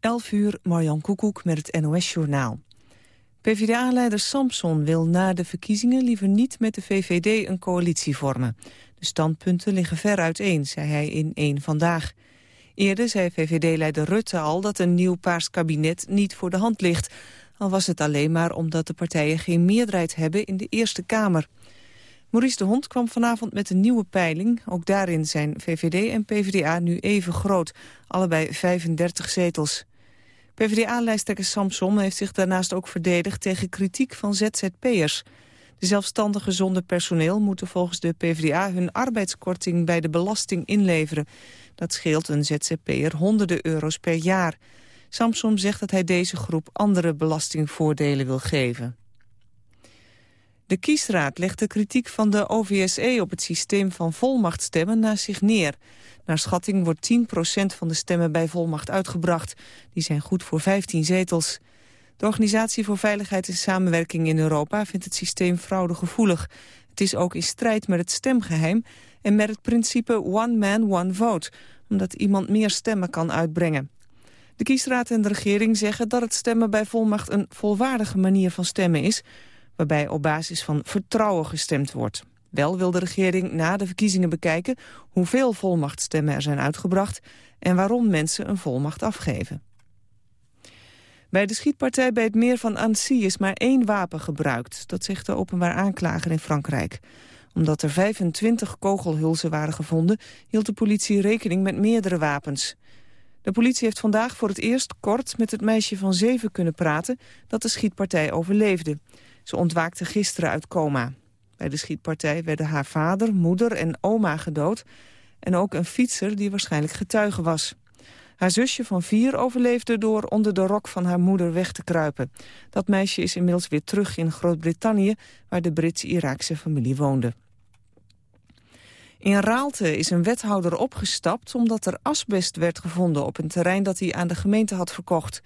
11 uur, Marjan Koekoek met het NOS-journaal. PvdA-leider Samson wil na de verkiezingen liever niet met de VVD een coalitie vormen. De standpunten liggen ver uiteen, zei hij in één Vandaag. Eerder zei VVD-leider Rutte al dat een nieuw paars kabinet niet voor de hand ligt. Al was het alleen maar omdat de partijen geen meerderheid hebben in de Eerste Kamer. Maurice de Hond kwam vanavond met een nieuwe peiling. Ook daarin zijn VVD en PvdA nu even groot, allebei 35 zetels. PvdA-lijsttrekker Samson heeft zich daarnaast ook verdedigd tegen kritiek van ZZP'ers. De zelfstandige zonder personeel moeten volgens de PvdA hun arbeidskorting bij de belasting inleveren. Dat scheelt een ZZP'er honderden euro's per jaar. Samson zegt dat hij deze groep andere belastingvoordelen wil geven. De kiesraad legt de kritiek van de OVSE op het systeem van volmachtstemmen naast zich neer. Naar schatting wordt 10% van de stemmen bij volmacht uitgebracht. Die zijn goed voor 15 zetels. De Organisatie voor Veiligheid en Samenwerking in Europa vindt het systeem fraudegevoelig. Het is ook in strijd met het stemgeheim en met het principe one man, one vote, omdat iemand meer stemmen kan uitbrengen. De kiesraad en de regering zeggen dat het stemmen bij volmacht een volwaardige manier van stemmen is, waarbij op basis van vertrouwen gestemd wordt. Wel wil de regering na de verkiezingen bekijken hoeveel volmachtstemmen er zijn uitgebracht en waarom mensen een volmacht afgeven. Bij de schietpartij bij het meer van Annecy is maar één wapen gebruikt. Dat zegt de openbaar aanklager in Frankrijk. Omdat er 25 kogelhulzen waren gevonden... hield de politie rekening met meerdere wapens. De politie heeft vandaag voor het eerst kort met het meisje van zeven kunnen praten... dat de schietpartij overleefde. Ze ontwaakte gisteren uit coma. Bij de schietpartij werden haar vader, moeder en oma gedood... en ook een fietser die waarschijnlijk getuige was. Haar zusje van vier overleefde door onder de rok van haar moeder weg te kruipen. Dat meisje is inmiddels weer terug in Groot-Brittannië... waar de Brits-Iraakse familie woonde. In Raalte is een wethouder opgestapt omdat er asbest werd gevonden... op een terrein dat hij aan de gemeente had verkocht.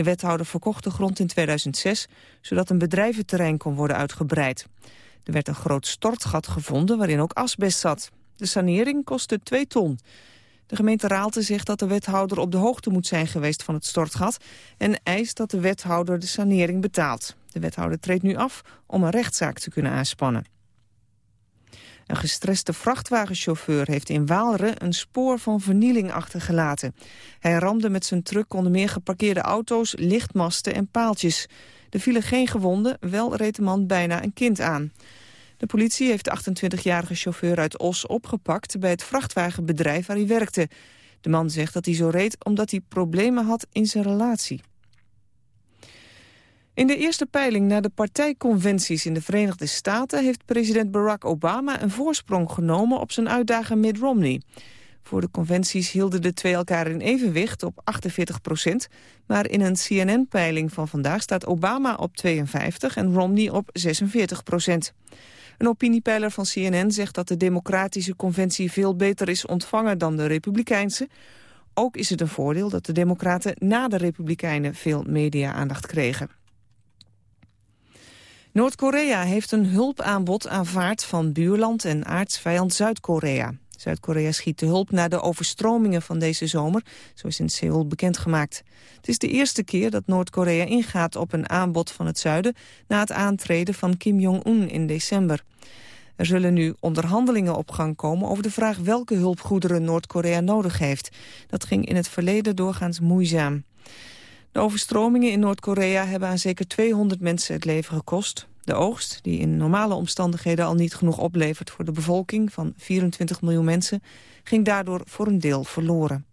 De wethouder verkocht de grond in 2006... zodat een bedrijventerrein kon worden uitgebreid. Er werd een groot stortgat gevonden waarin ook asbest zat. De sanering kostte 2 ton. De gemeente Raalte zegt dat de wethouder op de hoogte moet zijn geweest van het stortgat... en eist dat de wethouder de sanering betaalt. De wethouder treedt nu af om een rechtszaak te kunnen aanspannen. Een gestreste vrachtwagenchauffeur heeft in Waalre een spoor van vernieling achtergelaten. Hij ramde met zijn truck onder meer geparkeerde auto's, lichtmasten en paaltjes. Er vielen geen gewonden, wel reed de man bijna een kind aan. De politie heeft de 28-jarige chauffeur uit Os opgepakt... bij het vrachtwagenbedrijf waar hij werkte. De man zegt dat hij zo reed omdat hij problemen had in zijn relatie. In de eerste peiling naar de partijconventies in de Verenigde Staten... heeft president Barack Obama een voorsprong genomen op zijn uitdager Mitt Romney. Voor de conventies hielden de twee elkaar in evenwicht op 48 procent. Maar in een CNN-peiling van vandaag staat Obama op 52 en Romney op 46 procent. Een opiniepeiler van CNN zegt dat de democratische conventie veel beter is ontvangen dan de republikeinse. Ook is het een voordeel dat de democraten na de republikeinen veel media-aandacht kregen. Noord-Korea heeft een hulpaanbod aanvaard van buurland en aardsvijand Zuid-Korea. Zuid-Korea schiet de hulp na de overstromingen van deze zomer, zo is in Seoul bekendgemaakt. Het is de eerste keer dat Noord-Korea ingaat op een aanbod van het zuiden na het aantreden van Kim Jong-un in december. Er zullen nu onderhandelingen op gang komen over de vraag welke hulpgoederen Noord-Korea nodig heeft. Dat ging in het verleden doorgaans moeizaam. De overstromingen in Noord-Korea hebben aan zeker 200 mensen het leven gekost. De oogst, die in normale omstandigheden al niet genoeg oplevert voor de bevolking van 24 miljoen mensen, ging daardoor voor een deel verloren.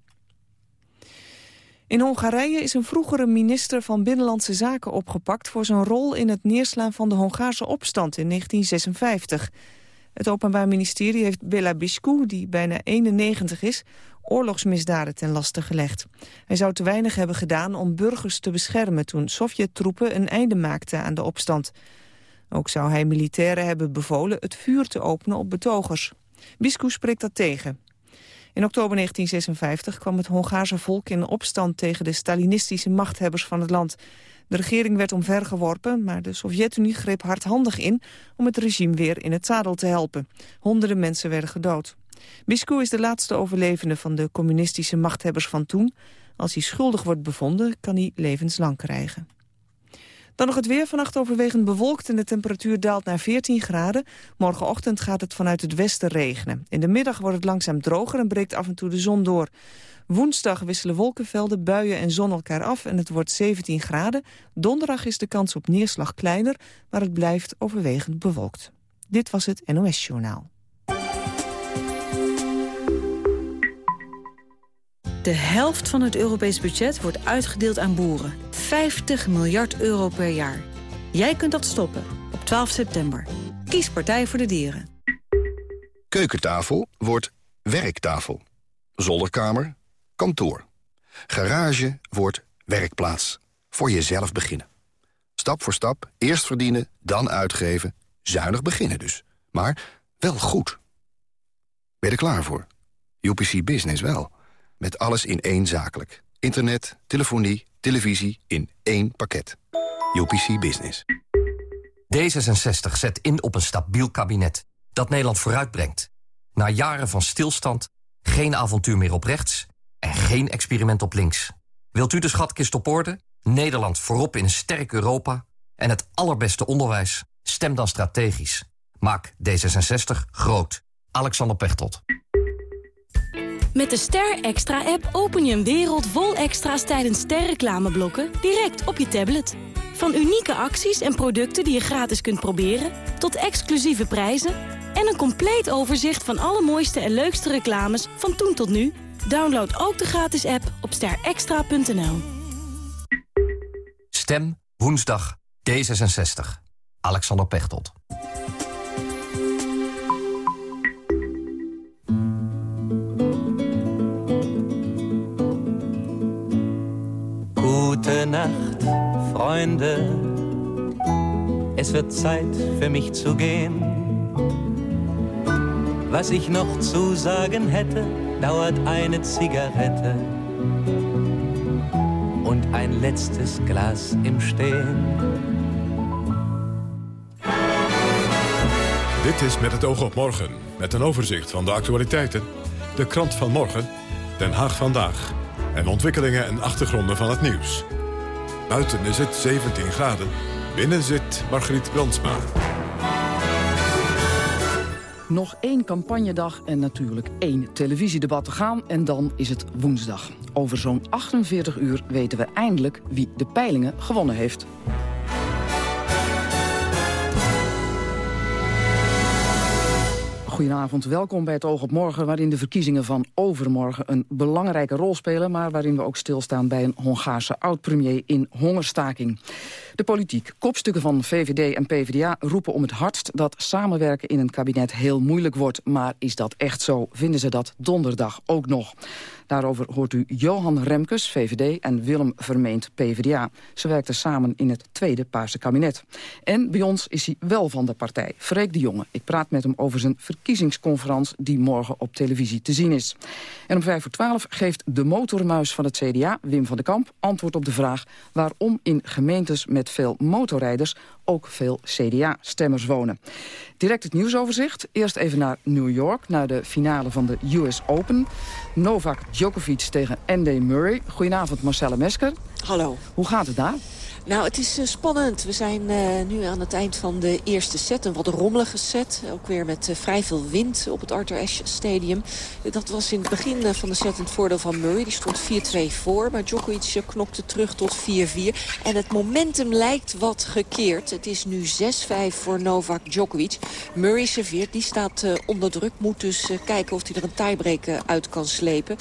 In Hongarije is een vroegere minister van Binnenlandse Zaken opgepakt voor zijn rol in het neerslaan van de Hongaarse opstand in 1956. Het Openbaar Ministerie heeft Bela Biscu, die bijna 91 is, oorlogsmisdaden ten laste gelegd. Hij zou te weinig hebben gedaan om burgers te beschermen toen Sovjet-troepen een einde maakten aan de opstand. Ook zou hij militairen hebben bevolen het vuur te openen op betogers. Biscu spreekt dat tegen. In oktober 1956 kwam het Hongaarse volk in opstand tegen de Stalinistische machthebbers van het land. De regering werd omvergeworpen, maar de Sovjet-Unie greep hardhandig in om het regime weer in het zadel te helpen. Honderden mensen werden gedood. Biscu is de laatste overlevende van de communistische machthebbers van toen. Als hij schuldig wordt bevonden, kan hij levenslang krijgen. Dan nog het weer. Vannacht overwegend bewolkt en de temperatuur daalt naar 14 graden. Morgenochtend gaat het vanuit het westen regenen. In de middag wordt het langzaam droger en breekt af en toe de zon door. Woensdag wisselen wolkenvelden, buien en zon elkaar af en het wordt 17 graden. Donderdag is de kans op neerslag kleiner, maar het blijft overwegend bewolkt. Dit was het NOS Journaal. De helft van het Europees budget wordt uitgedeeld aan boeren. 50 miljard euro per jaar. Jij kunt dat stoppen op 12 september. Kies Partij voor de Dieren. Keukentafel wordt werktafel. Zolderkamer, kantoor. Garage wordt werkplaats. Voor jezelf beginnen. Stap voor stap, eerst verdienen, dan uitgeven. Zuinig beginnen dus. Maar wel goed. Ben je er klaar voor? UPC Business wel. Met alles in één zakelijk. Internet, telefonie, televisie in één pakket. UPC Business. D66 zet in op een stabiel kabinet dat Nederland vooruitbrengt. Na jaren van stilstand, geen avontuur meer op rechts en geen experiment op links. Wilt u de schatkist op orde? Nederland voorop in een sterk Europa en het allerbeste onderwijs? Stem dan strategisch. Maak D66 groot. Alexander Pechtold. Met de Ster Extra-app open je een wereld vol extra's tijdens sterreclameblokken direct op je tablet. Van unieke acties en producten die je gratis kunt proberen, tot exclusieve prijzen en een compleet overzicht van alle mooiste en leukste reclames van toen tot nu. Download ook de gratis app op sterextra.nl. Stem woensdag D66. Alexander Pechtold. Gute Nacht, Freunde. Es wird Zeit für mich zu gehen. Was ich noch zu sagen hätte, dauert eine Zigarette und ein letztes Glas im Stehen. Dit is Met het oog op morgen, met een overzicht van de actualiteiten, de krant van morgen, Den Haag vandaag en ontwikkelingen en achtergronden van het nieuws. Buiten is het 17 graden, binnen zit Margriet Brandsma. Nog één campagnedag en natuurlijk één televisiedebat te gaan. En dan is het woensdag. Over zo'n 48 uur weten we eindelijk wie de peilingen gewonnen heeft. Goedenavond, welkom bij het Oog op Morgen... waarin de verkiezingen van overmorgen een belangrijke rol spelen... maar waarin we ook stilstaan bij een Hongaarse oud-premier in hongerstaking. De politiek, kopstukken van VVD en PvdA roepen om het hardst... dat samenwerken in een kabinet heel moeilijk wordt. Maar is dat echt zo? Vinden ze dat donderdag ook nog? Daarover hoort u Johan Remkes, VVD, en Willem Vermeend, PvdA. Ze werkten samen in het tweede Paarse kabinet. En bij ons is hij wel van de partij, Freek de Jonge. Ik praat met hem over zijn verkiezingsconferentie die morgen op televisie te zien is. En om vijf voor twaalf geeft de motormuis van het CDA, Wim van den Kamp, antwoord op de vraag waarom in gemeentes met veel motorrijders ook veel CDA-stemmers wonen. Direct het nieuwsoverzicht. Eerst even naar New York, naar de finale van de US Open. Novak Djokovic tegen Andy Murray. Goedenavond Marcelle Mesker. Hallo. Hoe gaat het daar? Nou, het is uh, spannend. We zijn uh, nu aan het eind van de eerste set. Een wat rommelige set. Ook weer met uh, vrij veel wind op het Arthur Ashe Stadium. dat was in het begin van de set het voordeel van Murray. Die stond 4-2 voor. Maar Djokovic knokte terug tot 4-4. En het momentum lijkt wat gekeerd. Het is nu 6-5 voor Novak Djokovic. Murray serveert. Die staat onder druk. Moet dus kijken of hij er een tiebreak uit kan slepen.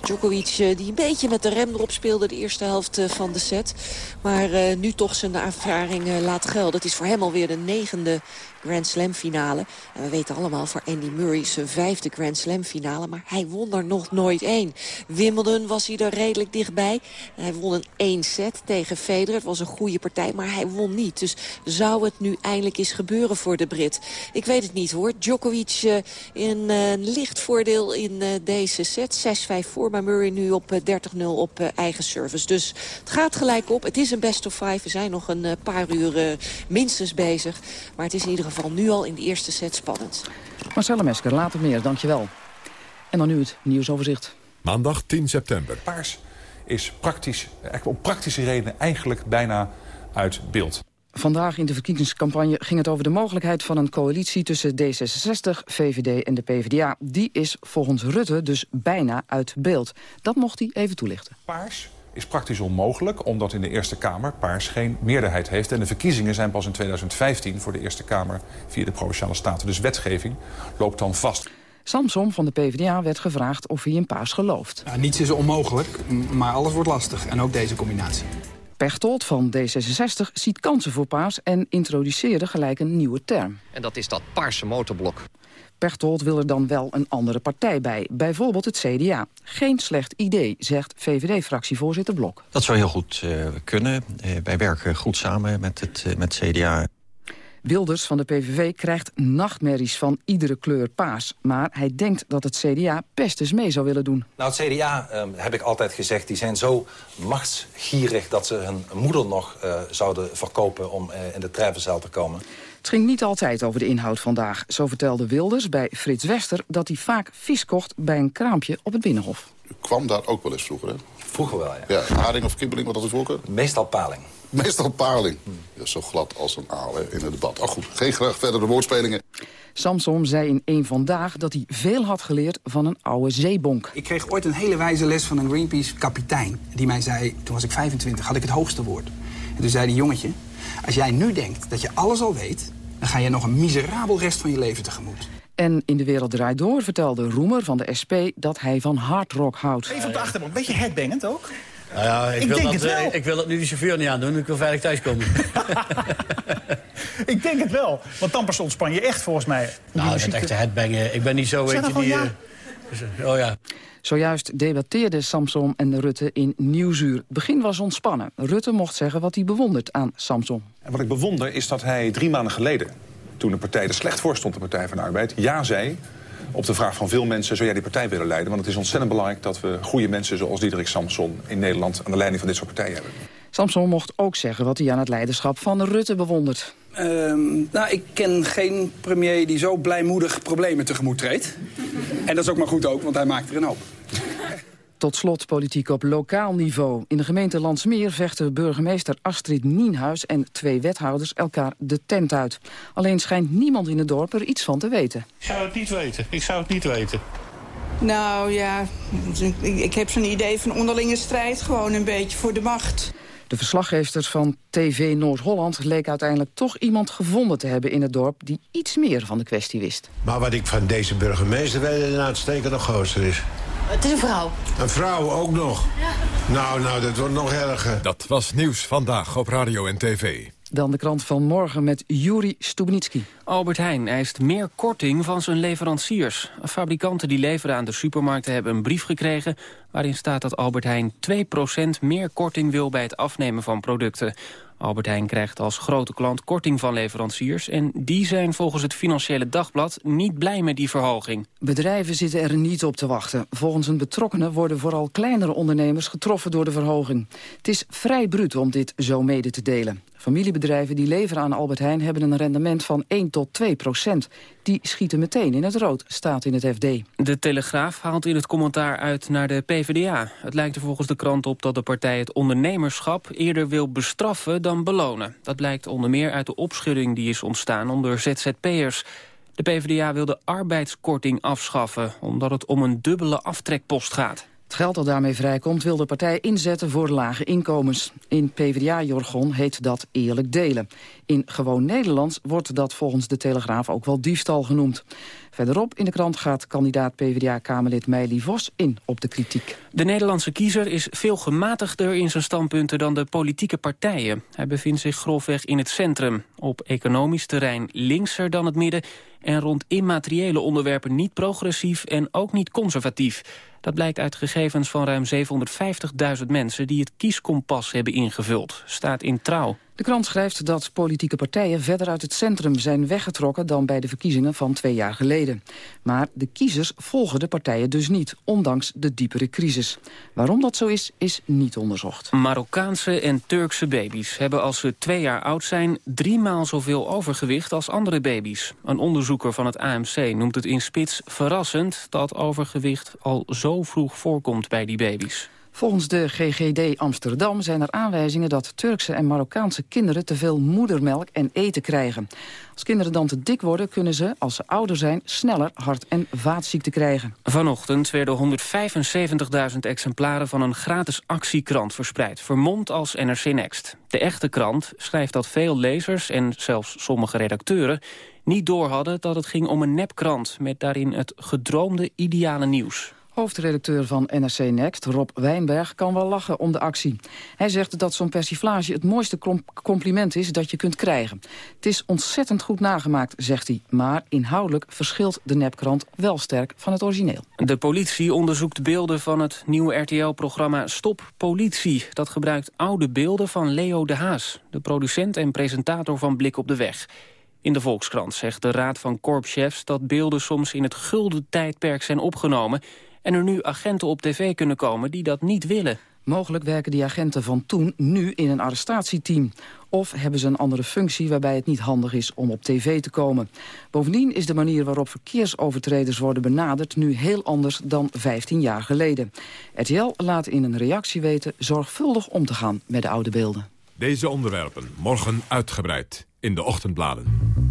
Djokovic die een beetje met de rem erop speelde de eerste helft van de set. Maar nu toch zijn ervaring laat gelden. Het is voor hem alweer de negende Grand Slam finale. En we weten allemaal voor Andy Murray zijn vijfde Grand Slam finale. Maar hij won er nog nooit één. Wimbledon was hij er redelijk dichtbij. Hij won een één set tegen Federer. Het was een goede partij, maar hij won niet. Dus zou het nu eindelijk eens gebeuren voor de Brit? Ik weet het niet hoor. Djokovic uh, in uh, licht voordeel in uh, deze set. 6-5 voor, maar Murray nu op 30-0 op eigen service. Dus het gaat gelijk op. Het is een best of five. We zijn nog een paar uur minstens bezig. Maar het is in ieder geval geval nu al in de eerste set spannend. Marcella Mesker, later meer, dankjewel. En dan nu het nieuwsoverzicht. Maandag 10 september. Paars is praktisch, op praktische redenen eigenlijk bijna uit beeld. Vandaag in de verkiezingscampagne ging het over de mogelijkheid van een coalitie tussen D66, VVD en de PvdA. Die is volgens Rutte dus bijna uit beeld. Dat mocht hij even toelichten. Paars is praktisch onmogelijk, omdat in de Eerste Kamer Paars geen meerderheid heeft. En de verkiezingen zijn pas in 2015 voor de Eerste Kamer via de Provinciale Staten. Dus wetgeving loopt dan vast. Samsom van de PvdA werd gevraagd of hij in Paars gelooft. Ja, niets is onmogelijk, maar alles wordt lastig. En ook deze combinatie. Pechtold van D66 ziet kansen voor Paars en introduceerde gelijk een nieuwe term. En dat is dat Paarse motorblok. Pechtold wil er dan wel een andere partij bij, bijvoorbeeld het CDA. Geen slecht idee, zegt VVD-fractievoorzitter Blok. Dat zou heel goed uh, kunnen. Uh, wij werken goed samen met het, uh, met CDA. Wilders van de PVV krijgt nachtmerries van iedere kleur paas. Maar hij denkt dat het CDA best eens mee zou willen doen. Nou, het CDA, uh, heb ik altijd gezegd, die zijn zo machtsgierig... dat ze hun moeder nog uh, zouden verkopen om uh, in de treffenzaal te komen. Het ging niet altijd over de inhoud vandaag. Zo vertelde Wilders bij Frits Wester dat hij vaak vis kocht bij een kraampje op het Binnenhof. U kwam daar ook wel eens vroeger, hè? Vroeger wel, ja. Ja, haring of kibbeling, wat was de voorkeur? Meestal paling. Meestal paling. Ja, zo glad als een aal hè, in het debat. Oh, goed, geen graag verdere woordspelingen. Samson zei in één Vandaag dat hij veel had geleerd van een oude zeebonk. Ik kreeg ooit een hele wijze les van een Greenpeace-kapitein. Die mij zei, toen was ik 25, had ik het hoogste woord. En toen zei die jongetje, als jij nu denkt dat je alles al weet... dan ga je nog een miserabel rest van je leven tegemoet. En in De Wereld Draait Door vertelde Roemer van de SP dat hij van hardrock houdt. Even op de achterbank, beetje headbangend ook? Nou ja, ik, Ik wil denk dat, het eh, wel. ik wil dat nu de chauffeur niet aandoen. Ik wil veilig thuiskomen. Ik denk het wel, want dan pas ontspan je echt volgens mij. Nou, dat echte headbangen. Ik ben niet zo, weet je, die... eh, oh ja. Zojuist debatteerden Samson en Rutte in Nieuwsuur. Het begin was ontspannen. Rutte mocht zeggen wat hij bewondert aan Samson. En wat ik bewonder is dat hij drie maanden geleden... toen de partij er slecht voor stond, de Partij van de Arbeid... ja zei op de vraag van veel mensen... zou jij die partij willen leiden? Want het is ontzettend belangrijk dat we goede mensen... zoals Diederik Samson in Nederland aan de leiding van dit soort partijen hebben. Samson mocht ook zeggen wat hij aan het leiderschap van Rutte bewondert. Ehm, nou, ik ken geen premier die zo blijmoedig problemen tegemoet treedt. En dat is ook maar goed ook, want hij maakt er een hoop. Tot slot politiek op lokaal niveau. In de gemeente Landsmeer vechten burgemeester Astrid Nienhuis en twee wethouders elkaar de tent uit. Alleen schijnt niemand in het dorp er iets van te weten. Ik zou het niet weten. Ik zou het niet weten. Nou ja, ik, ik heb zo'n idee van onderlinge strijd gewoon een beetje voor de macht. De verslaggeefsters van TV Noord-Holland leek uiteindelijk toch iemand gevonden te hebben in het dorp die iets meer van de kwestie wist. Maar wat ik van deze burgemeester weet, een uitstekende gozer is. Het is een vrouw. Een vrouw ook nog. Nou, nou, dat wordt nog erger. Dat was Nieuws Vandaag op Radio en TV. Dan de krant van morgen met Juri Stubnitski. Albert Heijn eist meer korting van zijn leveranciers. Fabrikanten die leveren aan de supermarkten hebben een brief gekregen... waarin staat dat Albert Heijn 2% meer korting wil bij het afnemen van producten. Albert Heijn krijgt als grote klant korting van leveranciers... en die zijn volgens het Financiële Dagblad niet blij met die verhoging. Bedrijven zitten er niet op te wachten. Volgens een betrokkenen worden vooral kleinere ondernemers getroffen door de verhoging. Het is vrij bruut om dit zo mede te delen. Familiebedrijven die leveren aan Albert Heijn hebben een rendement van 1 tot 2 procent. Die schieten meteen in het rood, staat in het FD. De Telegraaf haalt in het commentaar uit naar de PvdA. Het lijkt er volgens de krant op dat de partij het ondernemerschap eerder wil bestraffen dan belonen. Dat blijkt onder meer uit de opschudding die is ontstaan onder ZZP'ers. De PvdA wil de arbeidskorting afschaffen, omdat het om een dubbele aftrekpost gaat. Het geld dat daarmee vrijkomt wil de partij inzetten voor lage inkomens. In PvdA-jargon heet dat eerlijk delen. In gewoon Nederlands wordt dat volgens de Telegraaf ook wel diefstal genoemd. Verderop in de krant gaat kandidaat PvdA-kamerlid Meili Vos in op de kritiek. De Nederlandse kiezer is veel gematigder in zijn standpunten dan de politieke partijen. Hij bevindt zich grofweg in het centrum. Op economisch terrein linkser dan het midden... en rond immateriële onderwerpen niet progressief en ook niet conservatief. Dat blijkt uit gegevens van ruim 750.000 mensen... die het kieskompas hebben ingevuld, staat in Trouw. De krant schrijft dat politieke partijen verder uit het centrum zijn weggetrokken dan bij de verkiezingen van twee jaar geleden. Maar de kiezers volgen de partijen dus niet, ondanks de diepere crisis. Waarom dat zo is, is niet onderzocht. Marokkaanse en Turkse baby's hebben als ze twee jaar oud zijn... driemaal zoveel overgewicht als andere baby's. Een onderzoeker van het AMC noemt het in spits verrassend... dat overgewicht al zo vroeg voorkomt bij die baby's. Volgens de GGD Amsterdam zijn er aanwijzingen dat Turkse en Marokkaanse kinderen te veel moedermelk en eten krijgen. Als kinderen dan te dik worden, kunnen ze, als ze ouder zijn, sneller hart- en vaatziekten krijgen. Vanochtend werden 175.000 exemplaren van een gratis actiekrant verspreid, vermomd als NRC Next. De echte krant schrijft dat veel lezers en zelfs sommige redacteuren niet doorhadden dat het ging om een nepkrant met daarin het gedroomde ideale nieuws. Hoofdredacteur van NRC Next, Rob Wijnberg, kan wel lachen om de actie. Hij zegt dat zo'n persiflage het mooiste compliment is dat je kunt krijgen. Het is ontzettend goed nagemaakt, zegt hij. Maar inhoudelijk verschilt de nepkrant wel sterk van het origineel. De politie onderzoekt beelden van het nieuwe RTL-programma Stop Politie. Dat gebruikt oude beelden van Leo de Haas, de producent en presentator van Blik op de Weg. In de Volkskrant zegt de Raad van Korpschefs dat beelden soms in het gulden tijdperk zijn opgenomen en er nu agenten op tv kunnen komen die dat niet willen. Mogelijk werken die agenten van toen nu in een arrestatieteam. Of hebben ze een andere functie waarbij het niet handig is om op tv te komen. Bovendien is de manier waarop verkeersovertreders worden benaderd... nu heel anders dan 15 jaar geleden. RTL laat in een reactie weten zorgvuldig om te gaan met de oude beelden. Deze onderwerpen morgen uitgebreid in de ochtendbladen.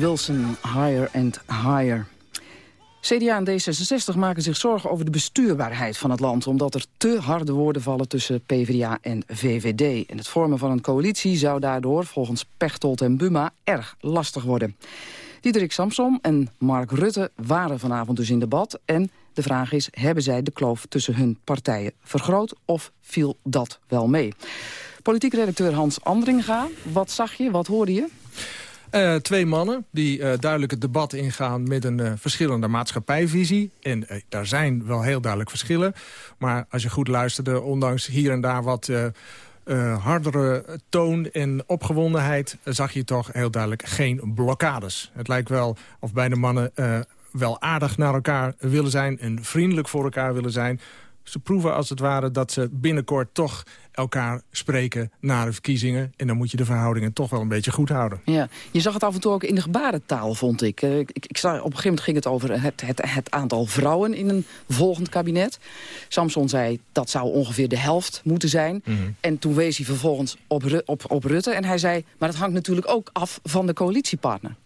Wilson, higher and higher. CDA en D66 maken zich zorgen over de bestuurbaarheid van het land... omdat er te harde woorden vallen tussen PvdA en VVD. En het vormen van een coalitie zou daardoor, volgens Pechtold en Buma... erg lastig worden. Diederik Samsom en Mark Rutte waren vanavond dus in debat... en de vraag is, hebben zij de kloof tussen hun partijen vergroot... of viel dat wel mee? Politiek redacteur Hans Andringa, wat zag je, wat hoorde je? Uh, twee mannen die uh, duidelijk het debat ingaan met een uh, verschillende maatschappijvisie. En daar zijn wel heel duidelijk verschillen. Maar als je goed luisterde, ondanks hier en daar wat hardere toon en opgewondenheid... zag je toch heel duidelijk geen blokkades. Het lijkt wel of beide mannen wel aardig naar elkaar willen zijn... en vriendelijk voor elkaar willen zijn. Ze proeven als het ware dat ze binnenkort toch elkaar spreken na de verkiezingen. En dan moet je de verhoudingen toch wel een beetje goed houden. Ja, je zag het af en toe ook in de gebarentaal, vond ik. Eh, ik, ik, ik op een gegeven moment ging het over het, het, het aantal vrouwen in een volgend kabinet. Samson zei dat zou ongeveer de helft moeten zijn. Mhm. En toen wees hij vervolgens op, op, op Rutte. En hij zei, maar dat hangt natuurlijk ook af van de coalitiepartner.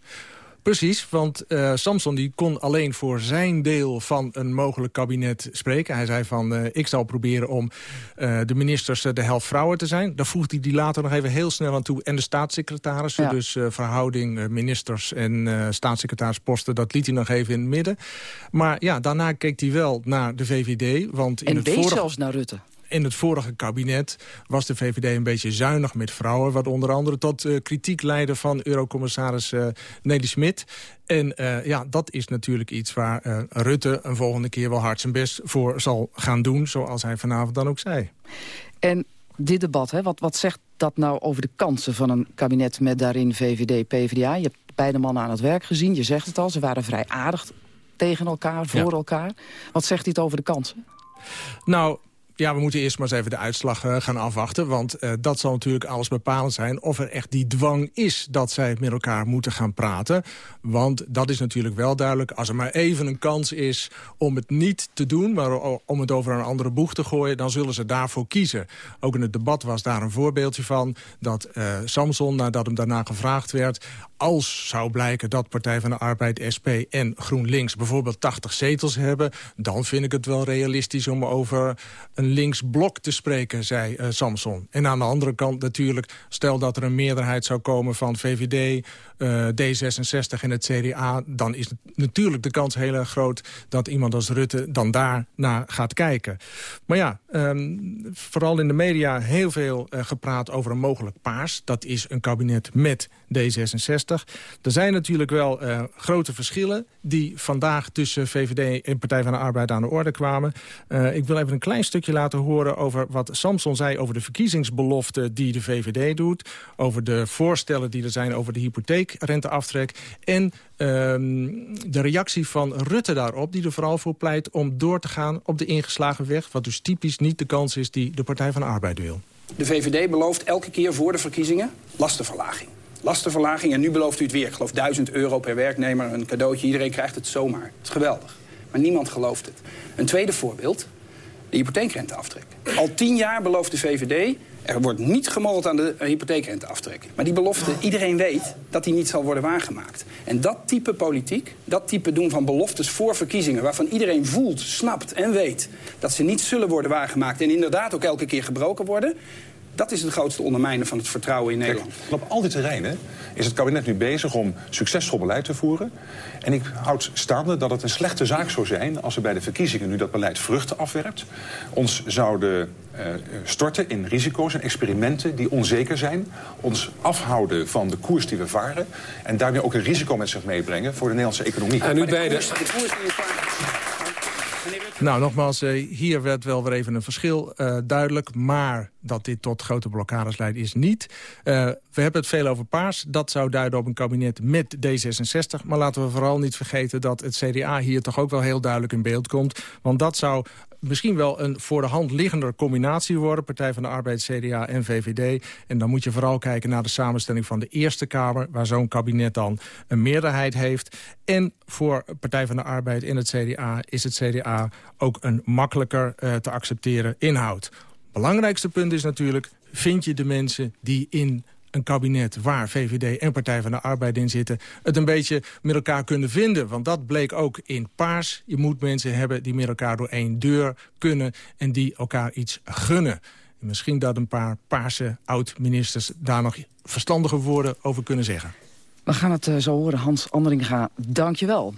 Precies, want uh, Samson die kon alleen voor zijn deel van een mogelijk kabinet spreken. Hij zei van, uh, ik zal proberen om uh, de ministers de helft vrouwen te zijn. Daar voegde hij die later nog even heel snel aan toe. En de staatssecretarissen, Ja. dus verhouding ministers en staatssecretarisposten... dat liet hij nog even in het midden. Maar ja, daarna keek hij wel naar de VVD. Want in En het vorige... zelfs naar Rutte. In het vorige kabinet was de VVD een beetje zuinig met vrouwen... wat onder andere tot eh, kritiek leidde van eurocommissaris eh Nelly Smit. En eh, ja, dat is natuurlijk iets waar Rutte een volgende keer wel hard zijn best voor zal gaan doen... zoals hij vanavond dan ook zei. En dit debat, hè, wat, wat zegt dat nou over de kansen van een kabinet... met daarin VVD, PvdA? Je hebt beide mannen aan het werk gezien, je zegt het al. Ze waren vrij aardig tegen elkaar, voor Ja. elkaar. Wat zegt dit over de kansen? Nou, ja, we moeten eerst maar eens even de uitslag eh, gaan afwachten. Want eh, dat zal natuurlijk alles bepalend zijn of er echt die dwang is... dat zij met elkaar moeten gaan praten. Want dat is natuurlijk wel duidelijk. Als er maar even een kans is om het niet te doen... maar om het over een andere boeg te gooien... dan zullen ze daarvoor kiezen. Ook in het debat was daar een voorbeeldje van... dat eh, Samson, nadat hem daarna gevraagd werd... als zou blijken dat Partij van de Arbeid, SP en GroenLinks... bijvoorbeeld 80 zetels hebben... dan vind ik het wel realistisch om over een links blok te spreken, zei eh, Samson. En aan de andere kant natuurlijk, stel dat er een meerderheid zou komen van VVD, eh, D66 en het CDA... dan is natuurlijk de kans heel erg groot dat iemand als Rutte dan daar naar gaat kijken. Maar ja, ehm, vooral in de media heel veel eh, gepraat over een mogelijk paars. Dat is een kabinet met D66. Er zijn natuurlijk wel eh, grote verschillen die vandaag tussen VVD en Partij van de Arbeid aan de orde kwamen. Eh, ik wil even een klein stukje laten horen over wat Samson zei over de verkiezingsbelofte die de VVD doet. Over de voorstellen die er zijn over de hypotheekrenteaftrek. En ehm, de reactie van Rutte daarop, die er vooral voor pleit om door te gaan op de ingeslagen weg. Wat dus typisch niet de kans is die de Partij van de Arbeid wil. De VVD belooft elke keer voor de verkiezingen lastenverlaging. Lastenverlaging en nu belooft u het weer. Ik geloof 1000 euro per werknemer, een cadeautje. Iedereen krijgt het zomaar. Het is geweldig. Maar niemand gelooft het. Een tweede voorbeeld, de hypotheekrenteaftrek. Al tien jaar belooft de VVD... er wordt niet gemoddeld aan de hypotheekrenteaftrek. Maar die belofte, iedereen weet dat die niet zal worden waargemaakt. En dat type politiek, dat type doen van beloftes voor verkiezingen... waarvan iedereen voelt, snapt en weet dat ze niet zullen worden waargemaakt... en inderdaad ook elke keer gebroken worden... dat is het grootste ondermijnen van het vertrouwen in Nederland. Op al die terreinen is het kabinet nu bezig om succesvol beleid te voeren. En ik houd staande dat het een slechte zaak zou zijn... als er bij de verkiezingen nu dat beleid vruchten afwerpt. Ons zouden eh, storten in risico's en experimenten die onzeker zijn. Ons afhouden van de koers die we varen. En daarmee ook een risico met zich meebrengen voor de Nederlandse economie. En u Maar Nou, nogmaals, eh, hier werd wel weer even een verschil eh, duidelijk. Maar dat dit tot grote blokkades leidt, is niet. Eh, we hebben het veel over paars. Dat zou duiden op een kabinet met D66. Maar laten we vooral niet vergeten dat het CDA hier toch ook wel heel duidelijk in beeld komt. Want dat zou misschien wel een voor de hand liggender combinatie worden. Partij van de Arbeid, CDA en VVD. En dan moet je vooral kijken naar de samenstelling van de Eerste Kamer... waar zo'n kabinet dan een meerderheid heeft. En voor Partij van de Arbeid en het CDA is het CDA ook een makkelijker eh, te accepteren inhoud. Belangrijkste punt is natuurlijk, vind je de mensen die in een kabinet waar VVD en Partij van de Arbeid in zitten... het een beetje met elkaar kunnen vinden. Want dat bleek ook in Paars. Je moet mensen hebben die met elkaar door één deur kunnen... en die elkaar iets gunnen. En misschien dat een paar paarse oud-ministers daar nog verstandige woorden over kunnen zeggen. We gaan het eh, zo horen. Hans Andringa, dank je wel.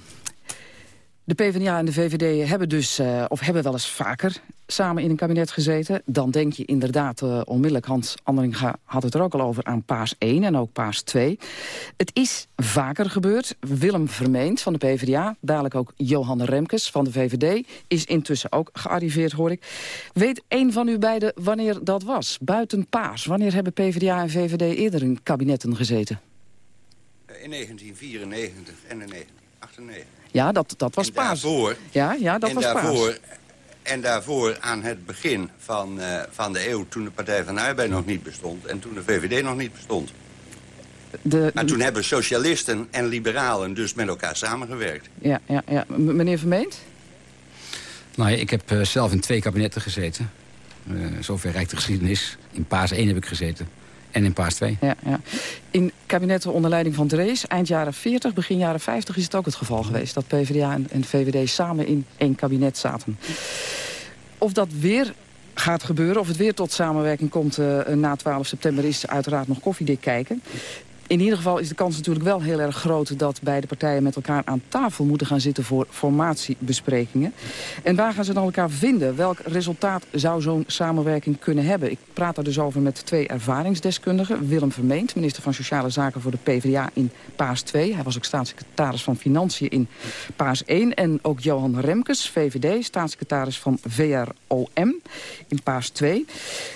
De PvdA en de VVD hebben dus, eh, of hebben wel eens vaker samen in een kabinet gezeten. Dan denk je inderdaad eh, onmiddellijk, Hans Andringa had het er ook al over, aan Paas 1 en ook Paas 2. Het is vaker gebeurd. Willem Vermeend van de PvdA, dadelijk ook Johan Remkes van de VVD... is intussen ook gearriveerd, hoor ik. Weet een van u beiden wanneer dat was? Buiten Paas, wanneer hebben PvdA en VVD eerder in kabinetten gezeten? In 1994 en in 1998. Ja, dat, dat was en Paas. Daarvoor, ja, ja, dat en was daarvoor, Paas. En daarvoor aan het begin van, uh, van de eeuw... toen de Partij van de Arbeid nog niet bestond... en toen de VVD nog niet bestond. De, maar toen hebben socialisten en liberalen dus met elkaar samengewerkt. Ja, ja, ja. M meneer Vermeend? Nou ja, ik heb uh, zelf in twee kabinetten gezeten. Uh, zover rijkt de geschiedenis. In Paas 1 heb ik gezeten. En in Paas 2. Ja, ja. In kabinetten onder leiding van Drees, eind jaren 40, begin jaren 50... is het ook het geval geweest dat PvdA en, en VVD samen in één kabinet zaten. Of dat weer gaat gebeuren, of het weer tot samenwerking komt uh, na 12 september... is uiteraard nog koffiedik kijken. In ieder geval is de kans natuurlijk wel heel erg groot... dat beide partijen met elkaar aan tafel moeten gaan zitten voor formatiebesprekingen. En waar gaan ze dan elkaar vinden? Welk resultaat zou zo'n samenwerking kunnen hebben? Ik praat daar dus over met twee ervaringsdeskundigen. Willem Vermeend, minister van Sociale Zaken voor de PvdA in Paas 2. Hij was ook staatssecretaris van Financiën in Paas 1. En ook Johan Remkes, VVD, staatssecretaris van VROM in Paas 2.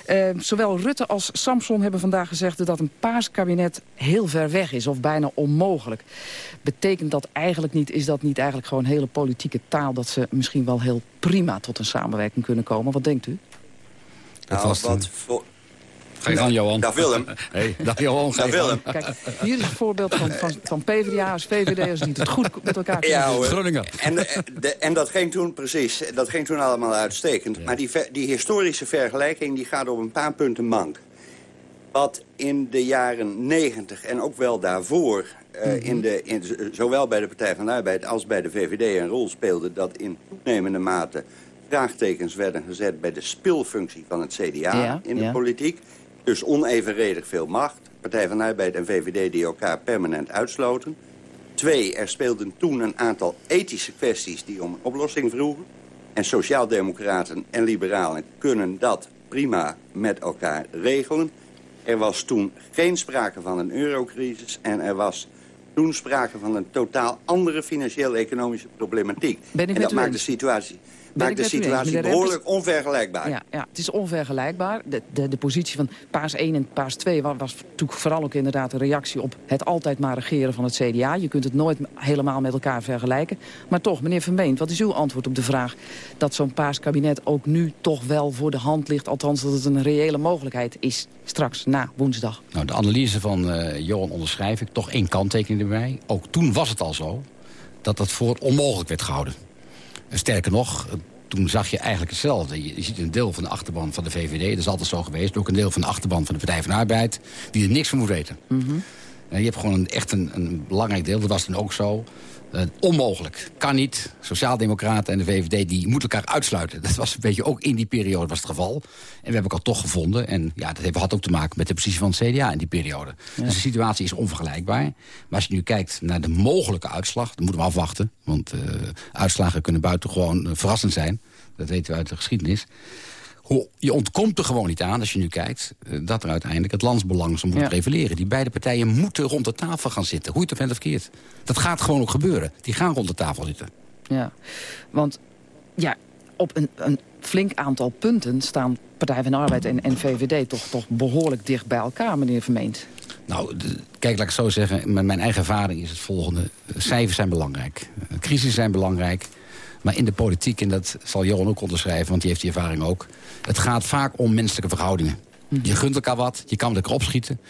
Uh, zowel Rutte als Samson hebben vandaag gezegd... dat een Paaskabinet heel ver weg is of bijna onmogelijk. Betekent dat eigenlijk niet, is dat niet eigenlijk gewoon hele politieke taal... dat ze misschien wel heel prima tot een samenwerking kunnen komen? Wat denkt u? Nou, dat wat voor... Ga je dan, Johan? Dag Willem. Hey, dag Johan. Dag Willem. Kijk, hier is een voorbeeld van, van, van PvdA's, VVD'ers die het goed met elkaar kunnen ja, hoor. Groningen. En, de, de, en dat ging toen precies, dat ging toen allemaal uitstekend. Ja. Maar die, die historische vergelijking die gaat op een paar punten mank wat in de jaren negentig en ook wel daarvoor... Uh, mm -hmm. in de, in, zowel bij de Partij van de Arbeid als bij de VVD een rol speelde... dat in toenemende mate vraagtekens werden gezet... bij de spilfunctie van het CDA ja, in de ja. politiek. Dus onevenredig veel macht. Partij van de Arbeid en VVD die elkaar permanent uitsloten. Twee, er speelden toen een aantal ethische kwesties die om een oplossing vroegen. En sociaaldemocraten en liberalen kunnen dat prima met elkaar regelen... Er was toen geen sprake van een eurocrisis en er was toen sprake van een totaal andere financieel-economische problematiek. En dat maakt de situatie, maakt ik de situatie behoorlijk onvergelijkbaar. Ja, ja, het is onvergelijkbaar. De, de, de positie van Paas 1 en Paas 2 was, was natuurlijk vooral ook inderdaad een reactie op het altijd maar regeren van het CDA. Je kunt het nooit helemaal met elkaar vergelijken. Maar toch, meneer Vermeend, wat is uw antwoord op de vraag dat zo'n Paas kabinet ook nu toch wel voor de hand ligt? Althans dat het een reële mogelijkheid is straks na woensdag. Nou, de analyse van uh, Johan onderschrijf ik. Toch één kanttekening erbij. Ook toen was het al zo dat dat voor onmogelijk werd gehouden. En sterker nog, toen zag je eigenlijk hetzelfde. Je, ziet een deel van de achterban van de VVD, dat is altijd zo geweest. Ook een deel van de achterban van de Partij van de Arbeid, die er niks van moet weten. Mm -hmm. en je hebt gewoon een, echt een, een, belangrijk deel, dat was toen ook zo. Uh, onmogelijk. Kan niet. Sociaaldemocraten en de VVD die moeten elkaar uitsluiten. Dat was een beetje ook in die periode was het geval. En we hebben elkaar toch gevonden. En ja, dat heeft, had ook te maken met de positie van het CDA in die periode. Ja. Dus de situatie is onvergelijkbaar. Maar als je nu kijkt naar de mogelijke uitslag... dan moeten we afwachten. Want uh, uitslagen kunnen buitengewoon uh, verrassend zijn. Dat weten we uit de geschiedenis. Je ontkomt er gewoon niet aan, als je nu kijkt... dat er uiteindelijk het landsbelang moeten ja. reveleren. Die beide partijen moeten rond de tafel gaan zitten. Hoe je het bent of verkeerd. Dat gaat gewoon ook gebeuren. Die gaan rond de tafel zitten. Ja, want ja, op een, een flink aantal punten... staan Partij van de Arbeid en, en VVD toch, toch behoorlijk dicht bij elkaar, meneer Vermeend. Nou, de, kijk, laat ik zo zeggen. Met mijn eigen ervaring is het volgende. Cijfers zijn belangrijk. Crisis zijn belangrijk. Maar in de politiek, en dat zal Johan ook onderschrijven... want die heeft die ervaring ook... het gaat vaak om menselijke verhoudingen. Je gunt elkaar wat, je kan elkaar opschieten.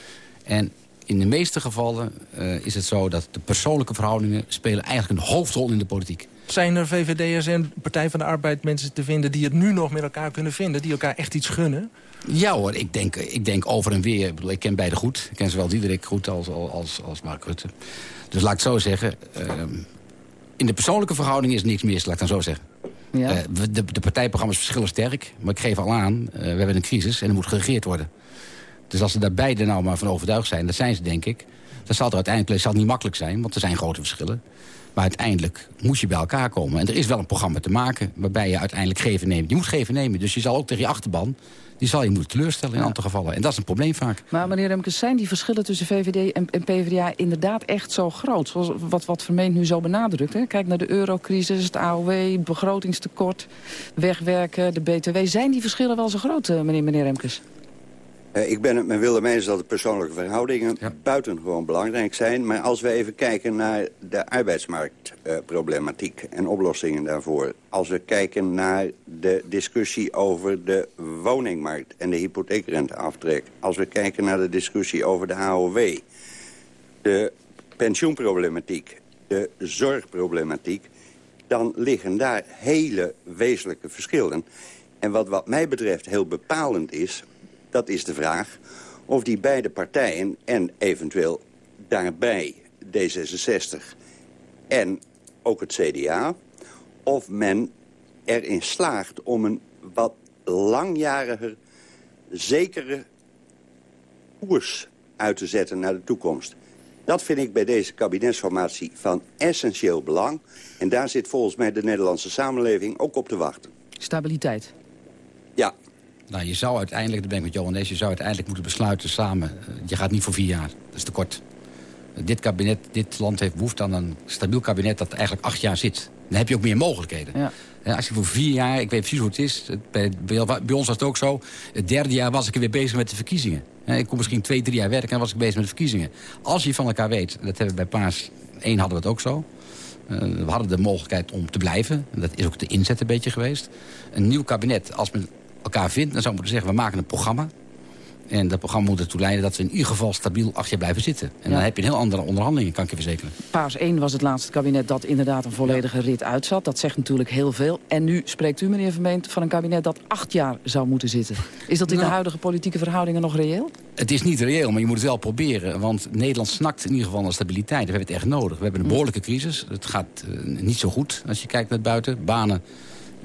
En in de meeste gevallen uh, is het zo dat de persoonlijke verhoudingen... spelen eigenlijk een hoofdrol in de politiek. Zijn er VVD'ers en Partij van de Arbeid mensen te vinden... die het nu nog met elkaar kunnen vinden, die elkaar echt iets gunnen? Ja hoor, ik denk, ik denk over en weer. Ik, bedoel, ik ken beide goed. Ik ken zowel Diederik goed als, als, als Mark Rutte. Dus laat ik zo zeggen... Uh, in de persoonlijke verhouding is niks mis, laat ik dan zo zeggen. Ja. Uh, de, de partijprogramma's verschillen sterk. Maar ik geef al aan, uh, we hebben een crisis en er moet geregeerd worden. Dus als ze daar beide nou maar van overtuigd zijn, dat zijn ze denk ik... dan zal het uiteindelijk zal het niet makkelijk zijn, want er zijn grote verschillen. Maar uiteindelijk moet je bij elkaar komen. En er is wel een programma te maken waarbij je uiteindelijk geven neemt. Je moet geven nemen, dus je zal ook tegen je achterban... die zal je moeten teleurstellen in een aantal gevallen. En dat is een probleem vaak. Maar meneer Remkes, zijn die verschillen tussen VVD en, en PvdA inderdaad echt zo groot? Zoals wat, wat Vermeend nu zo benadrukt. Hè? Kijk naar de eurocrisis, het AOW, begrotingstekort, wegwerken, de BTW. Zijn die verschillen wel zo groot, meneer, meneer Remkes? Uh, ik ben het met Willem eens dat de persoonlijke verhoudingen buitengewoon belangrijk zijn. Maar als we even kijken naar de arbeidsmarktproblematiek uh, en oplossingen daarvoor. Als we kijken naar de discussie over de woningmarkt en de hypotheekrenteaftrek. Als we kijken naar de discussie over de AOW. De pensioenproblematiek, de zorgproblematiek. Dan liggen daar hele wezenlijke verschillen. En wat wat mij betreft heel bepalend is dat is de vraag of die beide partijen en eventueel daarbij D66 en ook het CDA... of men erin slaagt om een wat langjariger, zekere koers uit te zetten naar de toekomst. Dat vind ik bij deze kabinetsformatie van essentieel belang. En daar zit volgens mij de Nederlandse samenleving ook op te wachten. Stabiliteit. Ja, nou, je zou uiteindelijk, daar ben ik met Johan je zou uiteindelijk moeten besluiten samen. Eh, je gaat niet voor vier jaar, dat is te kort. Eh, dit kabinet, dit land heeft behoefte aan een stabiel kabinet dat eigenlijk acht jaar zit. Dan heb je ook meer mogelijkheden. Ja. Eh, als je voor vier jaar, ik weet precies hoe het is, bij, bij, ons was het ook zo... het derde jaar was ik weer bezig met de verkiezingen. Ik kon misschien twee, drie jaar werken en was ik bezig met de verkiezingen. Als je van elkaar weet, dat hebben we bij Paas 1 hadden we het ook zo... we hadden de mogelijkheid om te blijven. En dat is ook de inzet een beetje geweest. Een nieuw kabinet, als men elkaar vindt... dan zou ik moeten zeggen, we maken een programma. En dat programma moet ertoe leiden dat we in ieder geval stabiel achter je blijven zitten. En dan heb je een heel andere onderhandelingen, kan ik je verzekeren. Paars 1 was het laatste kabinet dat inderdaad een volledige rit uitzat. Dat zegt natuurlijk heel veel. En nu spreekt u, meneer Vermeent, van een kabinet dat acht jaar zou moeten zitten. Is dat in de nou. huidige politieke verhoudingen nog reëel? Het is niet reëel, maar je moet het wel proberen. Want Nederland snakt in ieder geval naar stabiliteit. We hebben het echt nodig. We hebben een hm. behoorlijke crisis. Het gaat uh, niet zo goed als je kijkt naar buiten. Banen,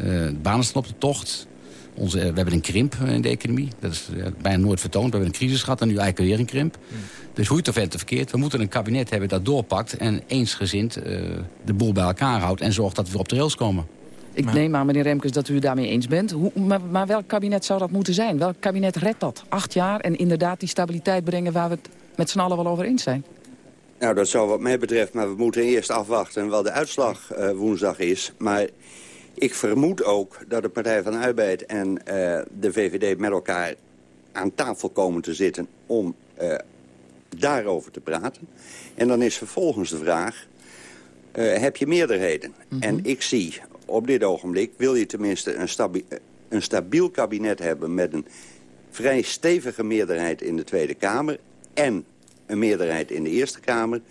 uh, banen staan op de tocht. Onze, we hebben een krimp in de economie. Dat is bijna nooit vertoond. We hebben een crisis gehad en nu eigenlijk weer een krimp. Dus hoe je het of het verkeerd. We moeten een kabinet hebben dat doorpakt... en eensgezind uh, de boel bij elkaar houdt... en zorgt dat we weer op de rails komen. Ik neem aan, meneer Remkes, dat u het daarmee eens bent. Hoe, maar, maar, welk kabinet zou dat moeten zijn? Welk kabinet redt dat? Acht jaar en inderdaad die stabiliteit brengen... waar we het met z'n allen wel over eens zijn? Nou, dat zou wat mij betreft, maar we moeten eerst afwachten... wat de uitslag uh, woensdag is. Maar ik vermoed ook dat de Partij van de Arbeid en uh, de VVD met elkaar aan tafel komen te zitten om uh, daarover te praten. En dan is vervolgens de vraag, uh, heb je meerderheden? Mm -hmm. En ik zie op dit ogenblik, wil je tenminste een, stabi een stabiel kabinet hebben... met een vrij stevige meerderheid in de Tweede Kamer... en een meerderheid in de Eerste Kamer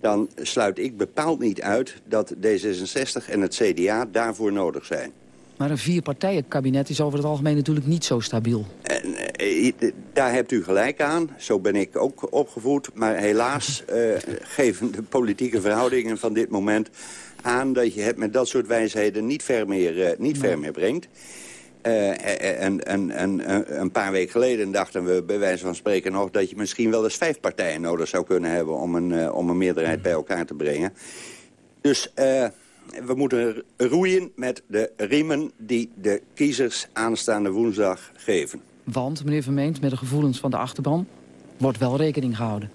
dan sluit ik bepaald niet uit dat D66 en het CDA daarvoor nodig zijn. Maar een vierpartijenkabinet is over het algemeen natuurlijk niet zo stabiel. En, eh, daar hebt u gelijk aan. Zo ben ik ook opgevoed. Maar helaas uh, geven de politieke verhoudingen van dit moment aan... dat je het met dat soort wijsheden niet ver meer, uh, niet ver meer brengt. Uh, en, en, en, een paar weken geleden dachten we bij wijze van spreken nog... dat je misschien wel eens vijf partijen nodig zou kunnen hebben... om een, uh, om een meerderheid bij elkaar te brengen. Dus uh, we moeten roeien met de riemen die de kiezers aanstaande woensdag geven. Want, meneer Vermeend, met de gevoelens van de achterban... wordt wel rekening gehouden.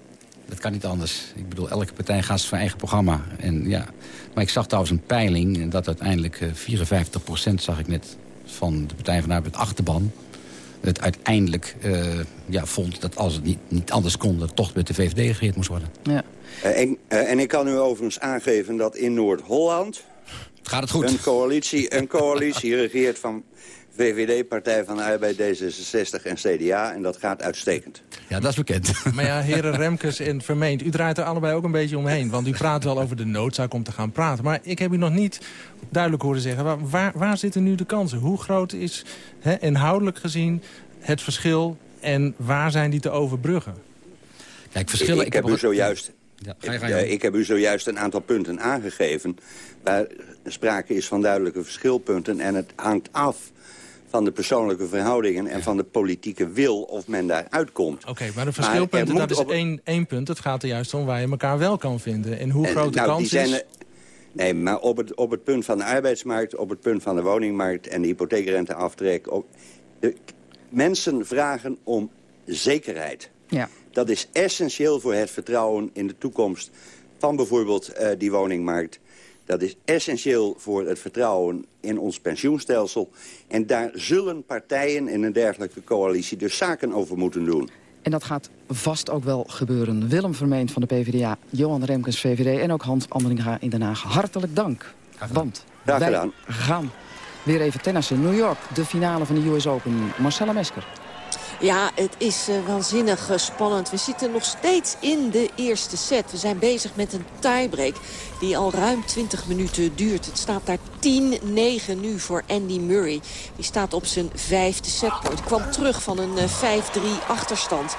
Dat kan niet anders. Ik bedoel, elke partij gaat zijn eigen programma. En, ja. Maar ik zag trouwens een peiling... dat uiteindelijk 54 procent, zag ik net van de Partij van de Arbeid achterban... het uiteindelijk uh, ja, vond dat als het niet, niet anders kon... dat toch met de VVD geregeerd moest worden. Ja. Uh, en, uh, en, ik kan u overigens aangeven dat in Noord-Holland... Gaat het goed? Een coalitie, een coalitie regeert van VVD, Partij van de Arbeid, D66 en CDA. En dat gaat uitstekend. Ja, dat is bekend. Maar ja, heren Remkes en Vermeend, u draait er allebei ook een beetje omheen. Want u praat wel over de noodzaak om te gaan praten. Maar ik heb u nog niet duidelijk horen zeggen. Waar, waar, waar zitten nu de kansen? Hoe groot is hè, inhoudelijk gezien het verschil en waar zijn die te overbruggen? Kijk, verschillen... Ik, ik heb u zojuist... Ja, ga je, ga je. Ik heb u zojuist een aantal punten aangegeven... waar sprake is van duidelijke verschilpunten. En het hangt af van de persoonlijke verhoudingen en van de politieke wil of men daar uitkomt. Oké, okay, maar de verschilpunten, dat is op... één, één punt. Het gaat er juist om waar je elkaar wel kan vinden. En hoe groot de nou, kans is... Nee, maar op het, op het punt van de arbeidsmarkt, op het punt van de woningmarkt... en de hypotheekrenteaftrek... Op, de, mensen vragen om zekerheid. Ja. Dat is essentieel voor het vertrouwen in de toekomst van bijvoorbeeld uh, die woningmarkt Dat is essentieel voor het vertrouwen in ons pensioenstelsel. En daar zullen partijen in een dergelijke coalitie dus zaken over moeten doen. En dat gaat vast ook wel gebeuren. Willem Vermeend van de PvdA, Johan Remkes VVD en ook Hans Andringa in Den Haag. Hartelijk dank. Want wij gaan weer even tennissen. New York, de finale van de US Open. Marcella Mesker. Ja, het is uh, waanzinnig uh, spannend. We zitten nog steeds in de eerste set. We zijn bezig met een tiebreak die al ruim 20 minuten duurt. Het staat daar 10-9 nu voor Andy Murray. Die staat op zijn vijfde setpoint. Kwam terug van een uh, 5-3 achterstand.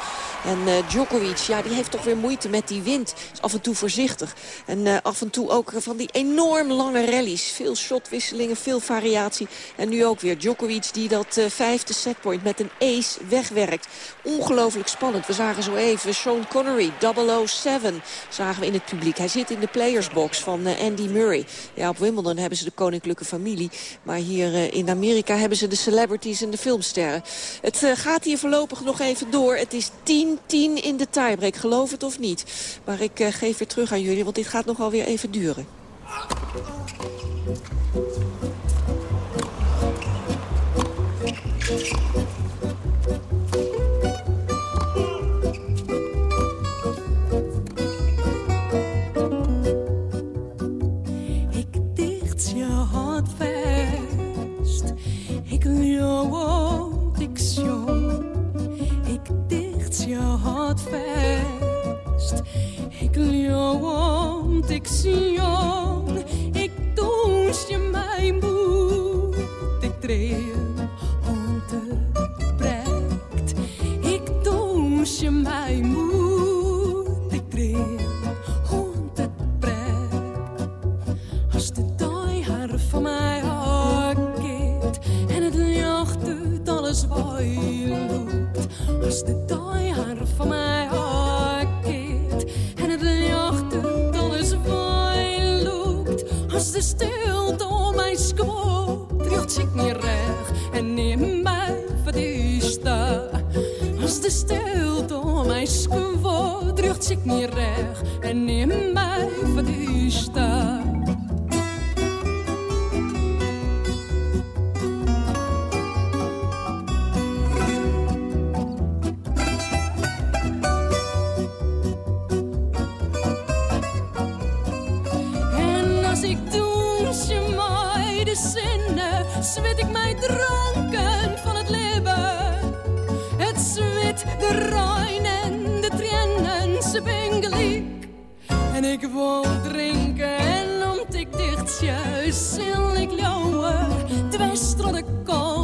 En uh, Djokovic, ja, die heeft toch weer moeite met die wind. Is af en toe voorzichtig. En uh, af en toe ook van die enorm lange rallies. Veel shotwisselingen, veel variatie. En nu ook weer Djokovic die dat uh, vijfde setpoint met een ace wegwerkt. Ongelooflijk spannend. We zagen zo even Sean Connery, 007, zagen we in het publiek. Hij zit in de playersbox van Andy Murray. Ja, op Wimbledon hebben ze de koninklijke familie. Maar hier in Amerika hebben ze de celebrities en de filmsterren. Het gaat hier voorlopig nog even door. Het is 10 10 in de tiebreak, geloof het of niet. Maar ik uh, geef weer terug aan jullie, want dit gaat nog wel weer even duren. Stilte om mij schoot, draagt ik niet recht. En neem mij voor ik wil drinken en om ik dicht juist zil ik lauwen. Twee straten kalken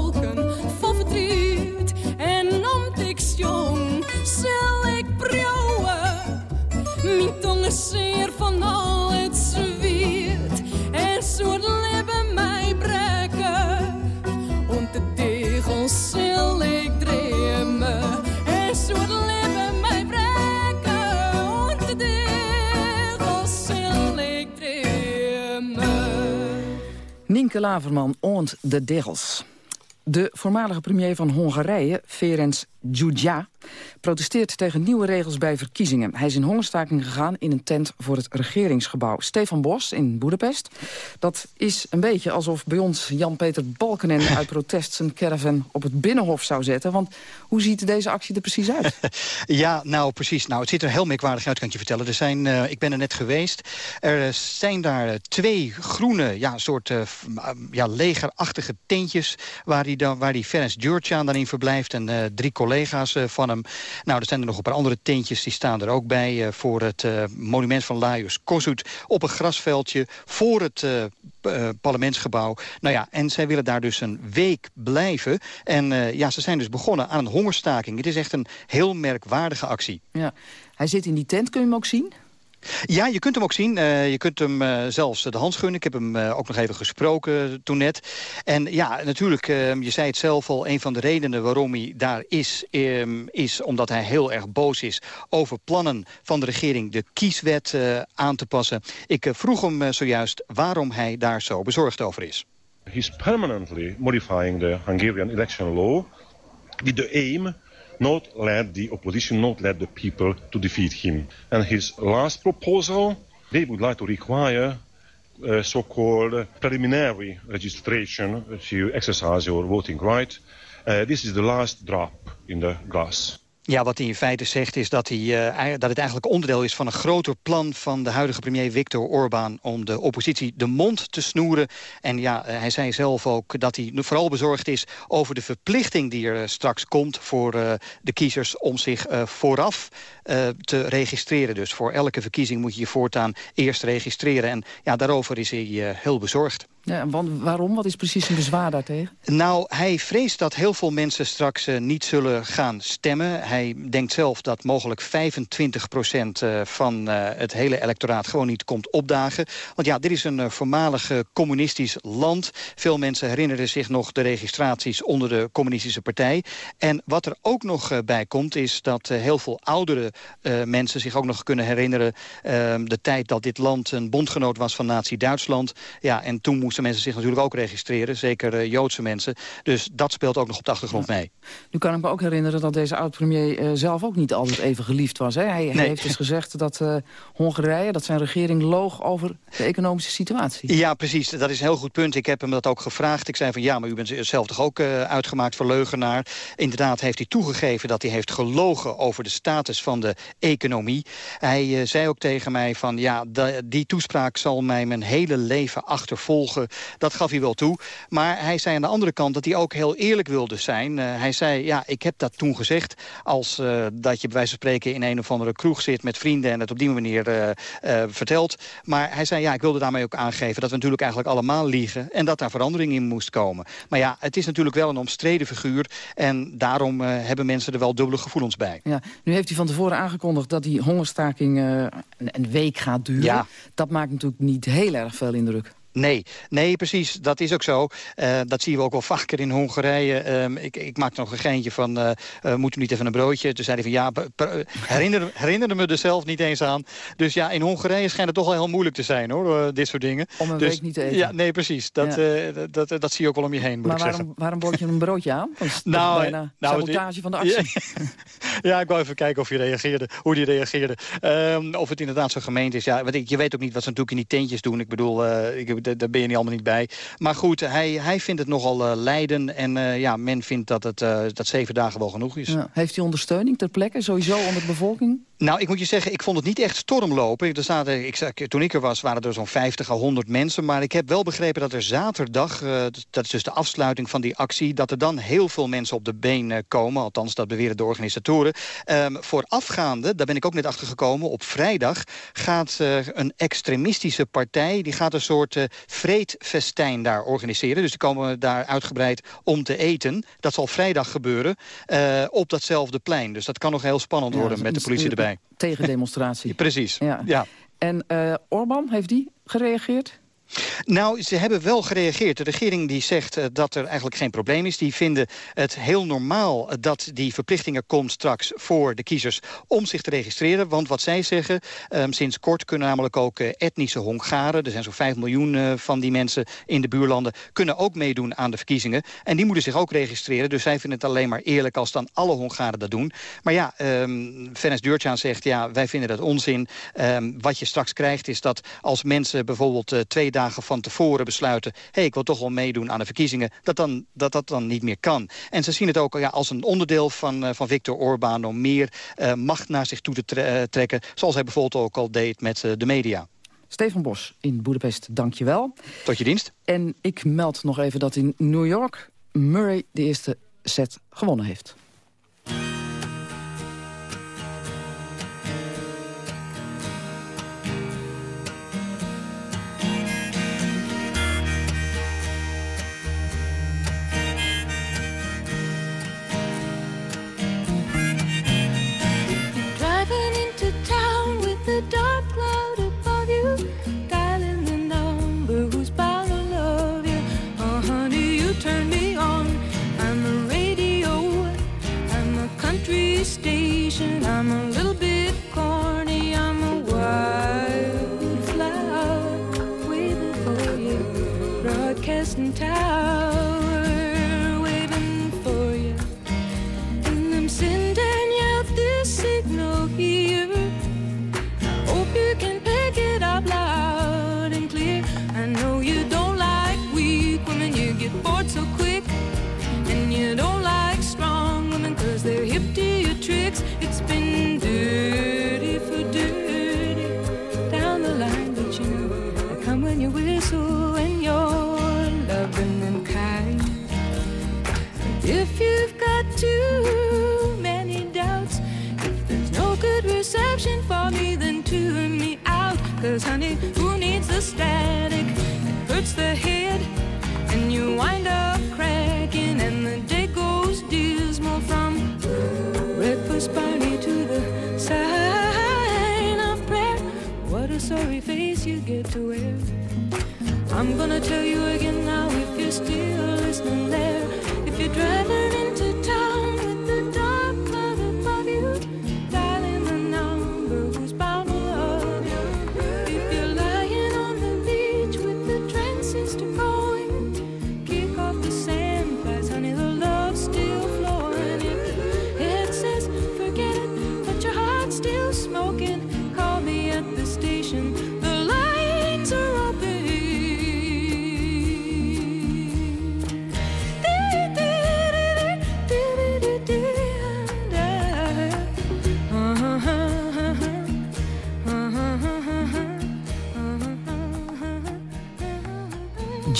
Laverman, Ont de Degels. De voormalige premier van Hongarije, Ferenc Gyurgya, protesteert tegen nieuwe regels bij verkiezingen. Hij is in hongerstaking gegaan in een tent voor het regeringsgebouw. Stefan Bos in Boedapest. Dat is een beetje alsof bij ons Jan-Peter Balkenende uit protest zijn caravan op het Binnenhof zou zetten. Want hoe ziet deze actie er precies uit? Ja, nou precies. Nou, het ziet er heel merkwaardig uit, kan ik je vertellen. Er zijn, eh, ik ben er net geweest. Er zijn daar eh, twee groene, ja, soort eh, ja, legerachtige tentjes... waar die, dan, waar die Ferenc Gyurcsány dan in verblijft en eh, drie collega's eh, van hem. Nou, er zijn er nog een paar andere tentjes, die staan er ook bij... eh, voor het eh, monument van Lajos Kossuth op een grasveldje... voor het parlementsgebouw. Nou ja, en zij willen daar dus een week blijven. En ja, ze zijn dus begonnen aan een hongerstaking. Het is echt een heel merkwaardige actie. Ja. Hij zit in die tent, kun je hem ook zien? Ja, je kunt hem ook zien. Eh, je kunt hem eh, zelfs de hand gunnen. Ik heb hem eh, ook nog even gesproken toen net. En ja, natuurlijk, eh, je zei het zelf al... een van de redenen waarom hij daar is... ehm, is omdat hij heel erg boos is over plannen van de regering... de kieswet aan te passen. Ik vroeg hem zojuist waarom hij daar zo bezorgd over is. He's permanently modifying the Hungarian election law with the aim not let the opposition, not let the people to defeat him. And his last proposal, they would like to require so-called preliminary registration to exercise your voting right. Uh, this is the last drop in the glass. Ja, wat hij in feite zegt is dat, hij, uh, dat het eigenlijk onderdeel is van een groter plan van de huidige premier Viktor Orbán om de oppositie de mond te snoeren. En ja, hij zei zelf ook dat hij vooral bezorgd is over de verplichting die er straks komt voor de kiezers om zich vooraf te registreren. Dus voor elke verkiezing moet je je voortaan eerst registreren. En ja, daarover is hij heel bezorgd. Ja, want waarom? Wat is precies een bezwaar daartegen? Nou, hij vreest dat heel veel mensen straks uh, niet zullen gaan stemmen. Hij denkt zelf dat mogelijk 25 procent uh, van uh, het hele electoraat gewoon niet komt opdagen. Want ja, dit is een voormalig communistisch land. Veel mensen herinneren zich nog de registraties onder de communistische partij. En wat er ook nog bij komt is dat heel veel oudere mensen zich ook nog kunnen herinneren... ehm, de tijd dat dit land een bondgenoot was van Nazi-Duitsland. Ja, en toen moest moesten mensen zich natuurlijk ook registreren. Zeker uh, Joodse mensen. Dus dat speelt ook nog op de achtergrond mee. Nu kan ik me ook herinneren dat deze oud-premier uh, zelf ook niet altijd even geliefd was. Hè? Hij, nee. hij, heeft dus gezegd dat uh, Hongarije, dat zijn regering loog over de economische situatie. Ja, precies. Dat is een heel goed punt. Ik heb hem dat ook gevraagd. Ik zei van ja, maar u bent zelf toch ook uitgemaakt voor leugenaar. Inderdaad heeft hij toegegeven dat hij heeft gelogen over de status van de economie. Hij zei ook tegen mij van ja, die toespraak zal mij mijn hele leven achtervolgen dat gaf hij wel toe. Maar hij zei aan de andere kant dat hij ook heel eerlijk wilde zijn. Uh, hij zei, ja, ik heb dat toen gezegd... als uh, dat je bij wijze van spreken in een of andere kroeg zit met vrienden... en het op die manier uh, vertelt. Maar hij zei, ja, ik wilde daarmee ook aangeven... dat we natuurlijk eigenlijk allemaal liegen... en dat daar verandering in moest komen. Maar ja, het is natuurlijk wel een omstreden figuur... en daarom hebben mensen er wel dubbele gevoelens bij. Ja, nu heeft hij van tevoren aangekondigd dat die hongerstaking een, een week gaat duren. Ja. Dat maakt natuurlijk niet heel erg veel indruk. Nee, nee, precies. Dat is ook zo. Uh, dat zien we ook wel vaker in Hongarije. Uh, ik, ik maakte nog een geintje van, uh, uh, moet u niet even een broodje? Toen zei hij van, ja, herinner, herinnerde me er zelf niet eens aan. Dus ja, in Hongarije schijnt het toch wel heel moeilijk te zijn, hoor, dit soort dingen. Om een dus, week niet te eten. Ja, nee, precies. Dat, ja. dat, dat, dat, zie je ook wel om je heen, moet maar ik waarom, zeggen. waarom bood je een broodje aan? Dat is nou, bijna nou, sabotage van de actie. Ja, ja, ik wou even kijken of hij reageerde, hoe hij reageerde. Um, of het inderdaad zo gemeend is. Ja, want ik, je weet ook niet wat ze natuurlijk in die tentjes doen. Ik bedoel, ik, daar ben je niet allemaal niet bij. Maar goed, hij, hij vindt het nogal uh, lijden. En uh, ja, men vindt dat, het, uh, dat zeven dagen wel genoeg is. Ja. Heeft hij ondersteuning ter plekke, sowieso onder de bevolking? Nou, ik moet je zeggen, ik vond het niet echt stormlopen. Er zaten, ik, toen ik er was, waren er zo'n 50 à 100 mensen. Maar ik heb wel begrepen dat er zaterdag, dat is dus de afsluiting van die actie... dat er dan heel veel mensen op de been komen. Althans, dat beweren de organisatoren. Um, voorafgaande, daar ben ik ook net achter gekomen... op vrijdag gaat een extremistische partij... die gaat een soort vreedfestijn daar organiseren. Dus die komen daar uitgebreid om te eten. Dat zal vrijdag gebeuren uh, op datzelfde plein. Dus dat kan nog heel spannend worden ja, met de politie erbij. Tegendemonstratie. Precies, ja. ja. En uh, Orbán, heeft die gereageerd? Nou, ze hebben wel gereageerd. De regering die zegt uh, dat er eigenlijk geen probleem is. Die vinden het heel normaal dat die verplichtingen komt straks voor de kiezers om zich te registreren. Want wat zij zeggen, um, sinds kort kunnen namelijk ook uh, etnische Hongaren, er zijn zo'n 5 miljoen van die mensen in de buurlanden, kunnen ook meedoen aan de verkiezingen. En die moeten zich ook registreren. Dus zij vinden het alleen maar eerlijk als dan alle Hongaren dat doen. Maar ja, um, Fenes Deurtjaan zegt, ja, wij vinden dat onzin. Um, wat je straks krijgt is dat als mensen bijvoorbeeld twee dagen dagen van tevoren besluiten... hé, hey, ik wil toch wel meedoen aan de verkiezingen... dat dan, dat, dat dan niet meer kan. En ze zien het ook ja, als een onderdeel van, uh, van Viktor Orbán... om meer uh, macht naar zich toe te tre uh, trekken... zoals hij bijvoorbeeld ook al deed met de media. Stefan Bos in Boedapest, dank je wel. Tot je dienst. En ik meld nog even dat in New York Murray de eerste set gewonnen heeft. Honey, who needs the static? It hurts the head and you wind up cracking and the day goes dismal from breakfast party to the sign of prayer. What a sorry face you get to wear. I'm gonna tell you again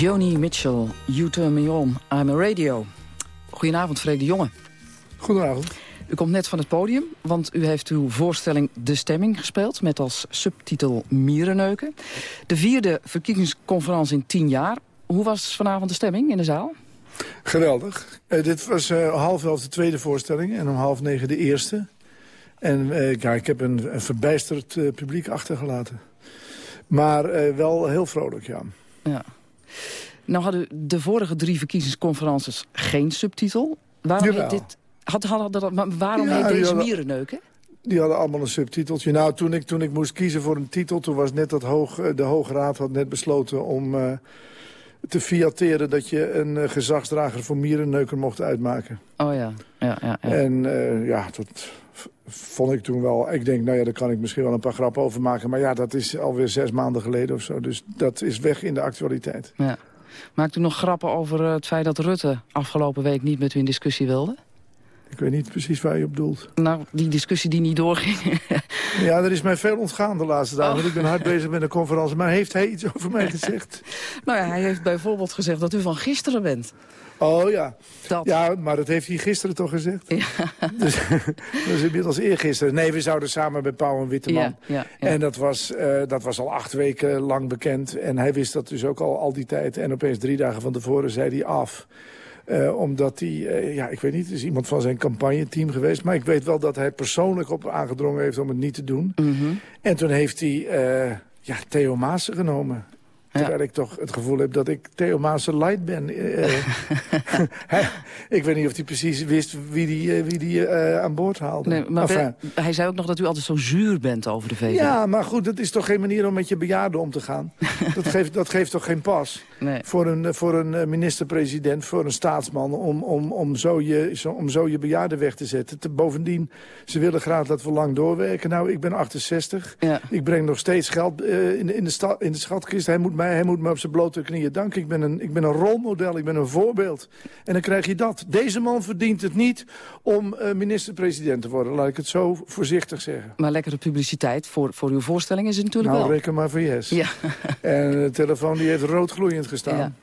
Joni Mitchell, You Turn Me On, I'm a Radio. Goedenavond, Freek de Jonge. Goedenavond. U komt net van het podium, want u heeft uw voorstelling De Stemming gespeeld... met als subtitel Mierenneuken. De vierde verkiezingsconferentie in tien jaar. Hoe was vanavond de stemming in de zaal? Geweldig. Eh, dit was eh, half elf de tweede voorstelling en om half negen de eerste. En eh, ja, ik heb een, een verbijsterd publiek achtergelaten. Maar wel heel vrolijk, ja. Ja. Nou hadden de vorige drie verkiezingsconferences geen subtitel. Waarom Jawel. heet dit... Had, had, maar waarom Ja, heet deze hadden- mierenneuken? Die hadden allemaal een subtiteltje. Nou, toen ik, toen ik moest kiezen voor een titel... toen was net dat hoog, eh, de Hoge Raad had net besloten om eh, te fiateren... dat je een eh, gezagsdrager voor mierenneuker mocht uitmaken. Oh ja, ja, ja. ja. En ja, dat vond ik toen wel... Ik denk, nou ja, daar kan ik misschien wel een paar grappen over maken. Maar ja, dat is alweer zes maanden geleden of zo. Dus dat is weg in de actualiteit. ja. Maakt u nog grappen over eh, het feit dat Rutte afgelopen week niet met u in discussie wilde? Ik weet niet precies waar je op doelt. Nou, die discussie die niet doorging. Ja, er is mij veel ontgaan de laatste dagen. want Ik ben hard bezig met een conferentie. Maar heeft hij iets over mij gezegd? nou ja, hij heeft bijvoorbeeld gezegd dat u van gisteren bent. Oh ja. Ja, maar dat heeft hij gisteren toch gezegd? Ja. Dus, dat is inmiddels eergisteren. Nee, we zouden samen met Pauw en Witteman. Ja, ja, ja. En dat was, eh, dat was al acht weken lang bekend. En hij wist dat dus ook al, al die tijd. En opeens drie dagen van tevoren zei hij af. Eh, omdat hij, eh, ja, ik weet niet, het is iemand van zijn campagneteam geweest. Maar ik weet wel dat hij persoonlijk op aangedrongen heeft om het niet te doen. Mhm. En toen heeft hij ja, Theo Maassen genomen. Terwijl ik toch het gevoel heb dat ik Theo Maassen light ben. Eh, hij- ik weet niet of hij precies wist wie die, eh, wie die eh, aan boord haalde. Nee, maar Enfin, we- hij zei ook nog dat u altijd zo zuur bent over de VVD. ja, maar goed, dat is toch geen manier om met je bejaarden om te gaan. dat, geeft, dat geeft toch geen pas Nee. voor een, eh, voor een eh, minister-president, voor een staatsman... om, om, om, zo je, zo, om zo je bejaarden weg te zetten. Te, bovendien, ze willen graag dat we lang doorwerken. Nou, ik ben 68. Ik breng nog steeds geld eh, in, de, in, de sta- in de schatkist. Hij moet, mij, hij moet me op zijn blote knieën danken. Ik ben, een, ik ben een rolmodel, ik ben een voorbeeld. En dan krijg je dat. Deze man verdient het niet om eh, minister-president te worden. Laat ik het zo voorzichtig zeggen. Maar lekkere publiciteit voor, voor uw voorstelling is het natuurlijk Nou, wel. reken maar voor yes. Ja. En de telefoon die heeft rood gloeiend gestaan.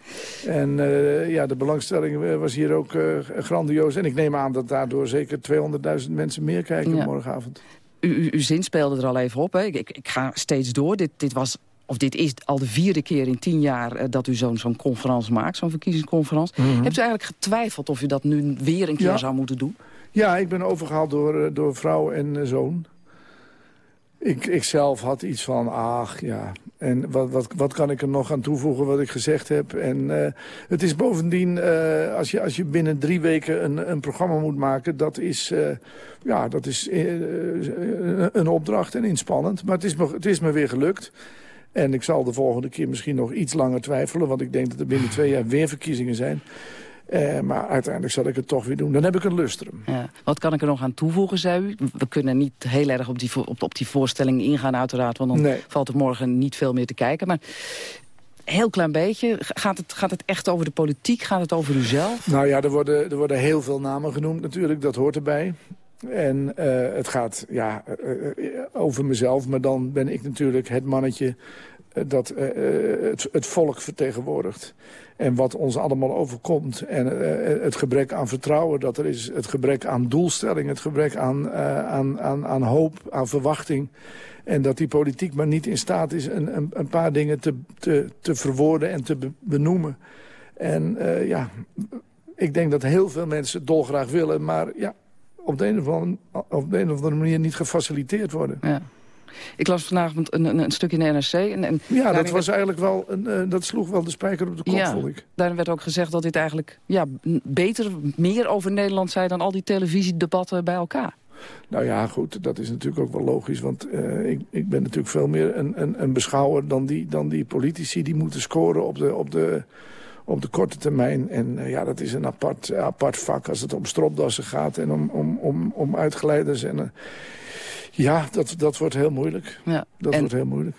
En eh, ja, de belangstelling eh, was hier ook grandioos. En ik neem aan dat daardoor zeker 200.000 mensen meer kijken Ja. morgenavond. U, u, uw zin speelde er al even op. Hè. Ik, ik, ik ga steeds door. Dit, dit was... Of dit is al de vierde keer in tien jaar eh, dat u zo'n zo'n conferentie maakt, zo'n verkiezingsconferentie. Mhm. Hebt u eigenlijk getwijfeld of u dat nu weer een keer Ja. zou moeten doen? Ja, ik ben overgehaald door, eh, door vrouw en eh, zoon. Ik, ik zelf had iets van, ach ja, en wat, wat, wat kan ik er nog aan toevoegen wat ik gezegd heb? En het is bovendien, als, je, als je binnen drie weken een, een programma moet maken... dat is, ja, dat is een opdracht en inspannend. Maar het is, me, het is me weer gelukt. En ik zal de volgende keer misschien nog iets langer twijfelen... want ik denk dat er binnen twee jaar weer verkiezingen zijn... Eh, maar uiteindelijk zal ik het toch weer doen. Dan heb ik een lustrum. Ja. Wat kan ik er nog aan toevoegen, zei u? We kunnen niet heel erg op die, op, op die voorstelling ingaan uiteraard... want dan Nee. valt er morgen niet veel meer te kijken. Maar heel klein beetje, gaat het, gaat het echt over de politiek? Gaat het over uzelf? Nou ja, er worden, er worden heel veel namen genoemd natuurlijk. Dat hoort erbij. En eh, het gaat ja, eh, eh, over mezelf. Maar dan ben ik natuurlijk het mannetje dat het, het volk vertegenwoordigt. En wat ons allemaal overkomt. En het gebrek aan vertrouwen dat er is. Het gebrek aan doelstelling. Het gebrek aan, aan, aan, aan hoop, aan verwachting. En dat die politiek maar niet in staat is een, een, paar dingen te, te, te verwoorden en te be- benoemen. En ja, ik denk dat heel veel mensen dolgraag willen. Maar ja, op de een of andere, op de een of andere manier niet gefaciliteerd worden. Ja. Ik las vanavond een, een, een stuk in de NRC. En, en Ja, dat was werd- eigenlijk wel, een, eh, dat sloeg wel de spijker op de kop, ja, vond ik. Daarin werd ook gezegd dat dit eigenlijk ja, beter, meer over Nederland zei... dan al die televisiedebatten bij elkaar. Nou ja, goed, dat is natuurlijk ook wel logisch. Want eh, ik, ik ben natuurlijk veel meer een, een, een beschouwer dan die, dan die politici... die moeten scoren op de, op de, op de korte termijn. En eh, ja, dat is een apart, apart vak als het om stropdassen gaat... en om, om, om, om uitgeleiders. En, eh, ja, dat, dat wordt heel moeilijk. Ja. Dat en wordt heel moeilijk.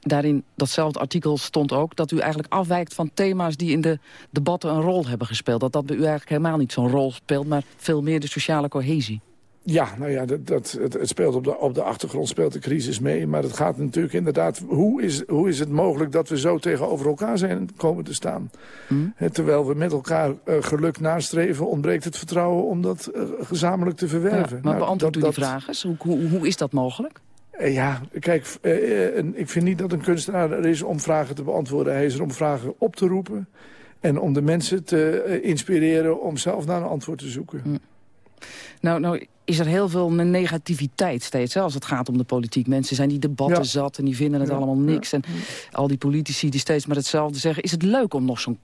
daarin, datzelfde artikel stond ook... dat u eigenlijk afwijkt van thema's die in de debatten een rol hebben gespeeld. Dat dat bij u eigenlijk helemaal niet zo'n rol speelt... maar veel meer de sociale cohesie. Ja, nou ja, dat, dat, het, het speelt op de, op de achtergrond speelt de crisis mee. Maar het gaat natuurlijk inderdaad... Hoe is, hoe is het mogelijk dat we zo tegenover elkaar zijn komen te staan? Hè, terwijl we met elkaar eh, geluk nastreven... ontbreekt het vertrouwen om dat eh, gezamenlijk te Ja, verwerven. maar Nou, beantwoord dat- u die dat- vraag eens. Hoe, hoe, hoe is dat mogelijk? Eh, Ja, kijk, ik vind niet dat een kunstenaar er is om vragen te beantwoorden. Hij is er om vragen op te roepen. En om de mensen te inspireren om zelf naar een antwoord te zoeken. Nou, nou is er heel veel negativiteit steeds hè, als het gaat om de politiek. Mensen zijn die debatten Ja. zat en die vinden het Ja, allemaal niks. En al die politici die steeds maar hetzelfde zeggen. Is het leuk om nog zo'n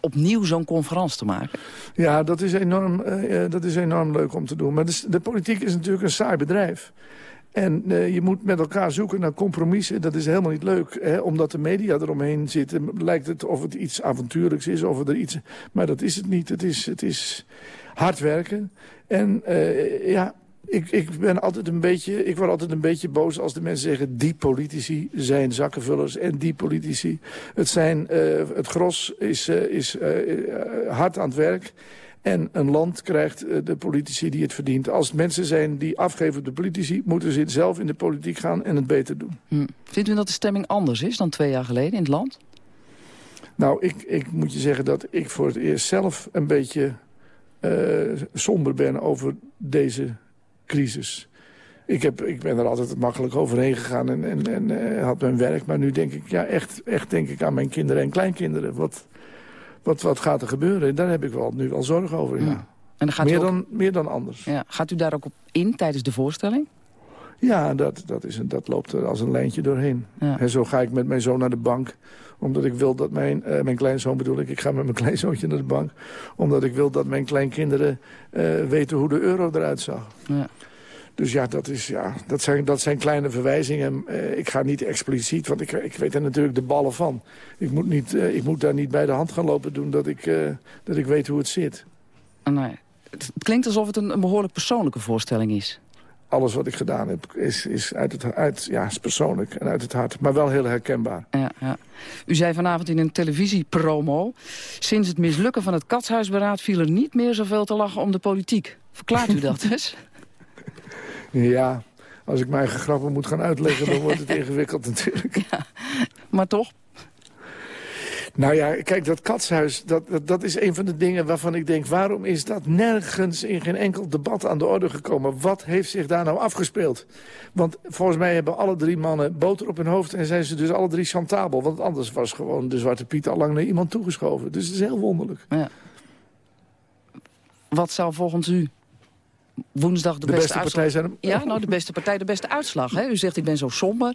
opnieuw zo'n conferentie te maken? Ja, dat is, enorm, eh, eh, dat is enorm leuk om te doen. Maar de politiek is natuurlijk een saai bedrijf. En eh, je moet met elkaar zoeken naar compromissen. Dat is helemaal niet leuk. Hè? Omdat de media eromheen zitten, lijkt het of het iets avontuurlijks is. Of er iets, maar dat is het niet. Het is, het is hard werken. En eh, ja, ik, ik, ben altijd een beetje, ik word altijd een beetje boos als de mensen zeggen... die politici zijn zakkenvullers en die politici... het, zijn, eh, het gros is, eh, is hard aan het werk... En een land krijgt de politici die het verdient. Als het mensen zijn die afgeven op de politici... moeten ze zelf in de politiek gaan en het beter doen. Hm. Vindt u dat de stemming anders is dan twee jaar geleden in het land? Nou, ik, ik moet je zeggen dat ik voor het eerst zelf een beetje somber ben over deze crisis. Ik, heb, ik ben er altijd makkelijk overheen gegaan en, en, en eh, had mijn werk. Maar nu denk ik, ja, echt, echt denk ik aan mijn kinderen en kleinkinderen. Wat, wat, wat gaat er gebeuren? Daar heb ik wel, nu wel zorgen over, ja. En dan gaat meer, ook- dan, meer dan anders. Ja, gaat u daar ook op in tijdens de voorstelling? Ja, dat, dat, is een, dat loopt er als een lijntje doorheen. Ja. En zo ga ik met mijn zoon naar de bank. Omdat ik wil dat mijn, eh, mijn kleinzoon bedoel ik, ik ga met mijn kleinzoontje naar de bank. Omdat ik wil dat mijn kleinkinderen eh, weten hoe de euro eruit zag. Ja. Dus ja, dat, is, ja dat, zijn, dat zijn kleine verwijzingen. Eh, ik ga niet expliciet, want ik, ik weet er natuurlijk de ballen van. Ik moet, niet, ik moet daar niet bij de hand gaan lopen doen dat ik, dat ik weet hoe het zit. Ah, nee. Het het klinkt alsof het een, een behoorlijk persoonlijke voorstelling is. Alles wat ik gedaan heb is, is, uit het, uit, ja, is persoonlijk en uit het hart. Maar wel heel herkenbaar. Ja, ja. U zei vanavond in een televisiepromo... sinds het mislukken van het katshuisberaad viel er niet meer zoveel te lachen om de politiek. Verklaart u dat dus? Ja, als ik mijn eigen grappen moet gaan uitleggen, dan wordt het ingewikkeld natuurlijk. Maar toch? Nou ja, kijk, dat katshuis, dat, dat, dat is een van de dingen waarvan ik denk... waarom is dat nergens in geen enkel debat aan de orde gekomen? Wat heeft zich daar nou afgespeeld? Want volgens mij hebben alle drie mannen boter op hun hoofd... en zijn ze dus alle drie chantabel. Want anders was gewoon de Zwarte Piet al lang naar iemand toegeschoven. Dus het is heel wonderlijk. Ja. Wat zou volgens u woensdag de, De beste, beste uitslag... partij zijn- Ja, nou, de beste partij, de beste uitslag. Hè? U zegt, ik ben zo somber.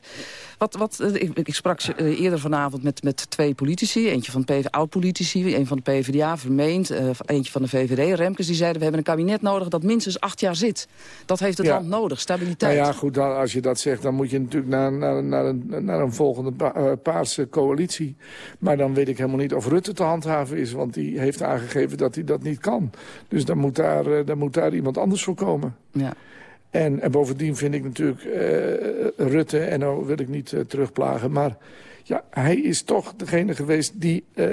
Wat, wat, eh, ik, ik sprak eh, eerder vanavond met, met twee politici. Eentje van de PV, oud-politici, een van de PvdA, Vermeend. eh, eentje van de VVD, Remkes. Die zeiden, we hebben een kabinet nodig dat minstens acht jaar zit. Dat heeft het Ja. land nodig, stabiliteit. Nou ja, goed, dan, als je dat zegt, dan moet je natuurlijk naar, naar, naar, een, naar een volgende pa- paarse coalitie. Maar dan weet ik helemaal niet of Rutte te handhaven is. Want die heeft aangegeven dat hij dat niet kan. Dus dan moet daar, dan moet daar iemand anders voor komen. Ja. En, en bovendien vind ik natuurlijk eh, Rutte, en nou wil ik niet eh, terugplagen... maar ja, hij is toch degene geweest die eh,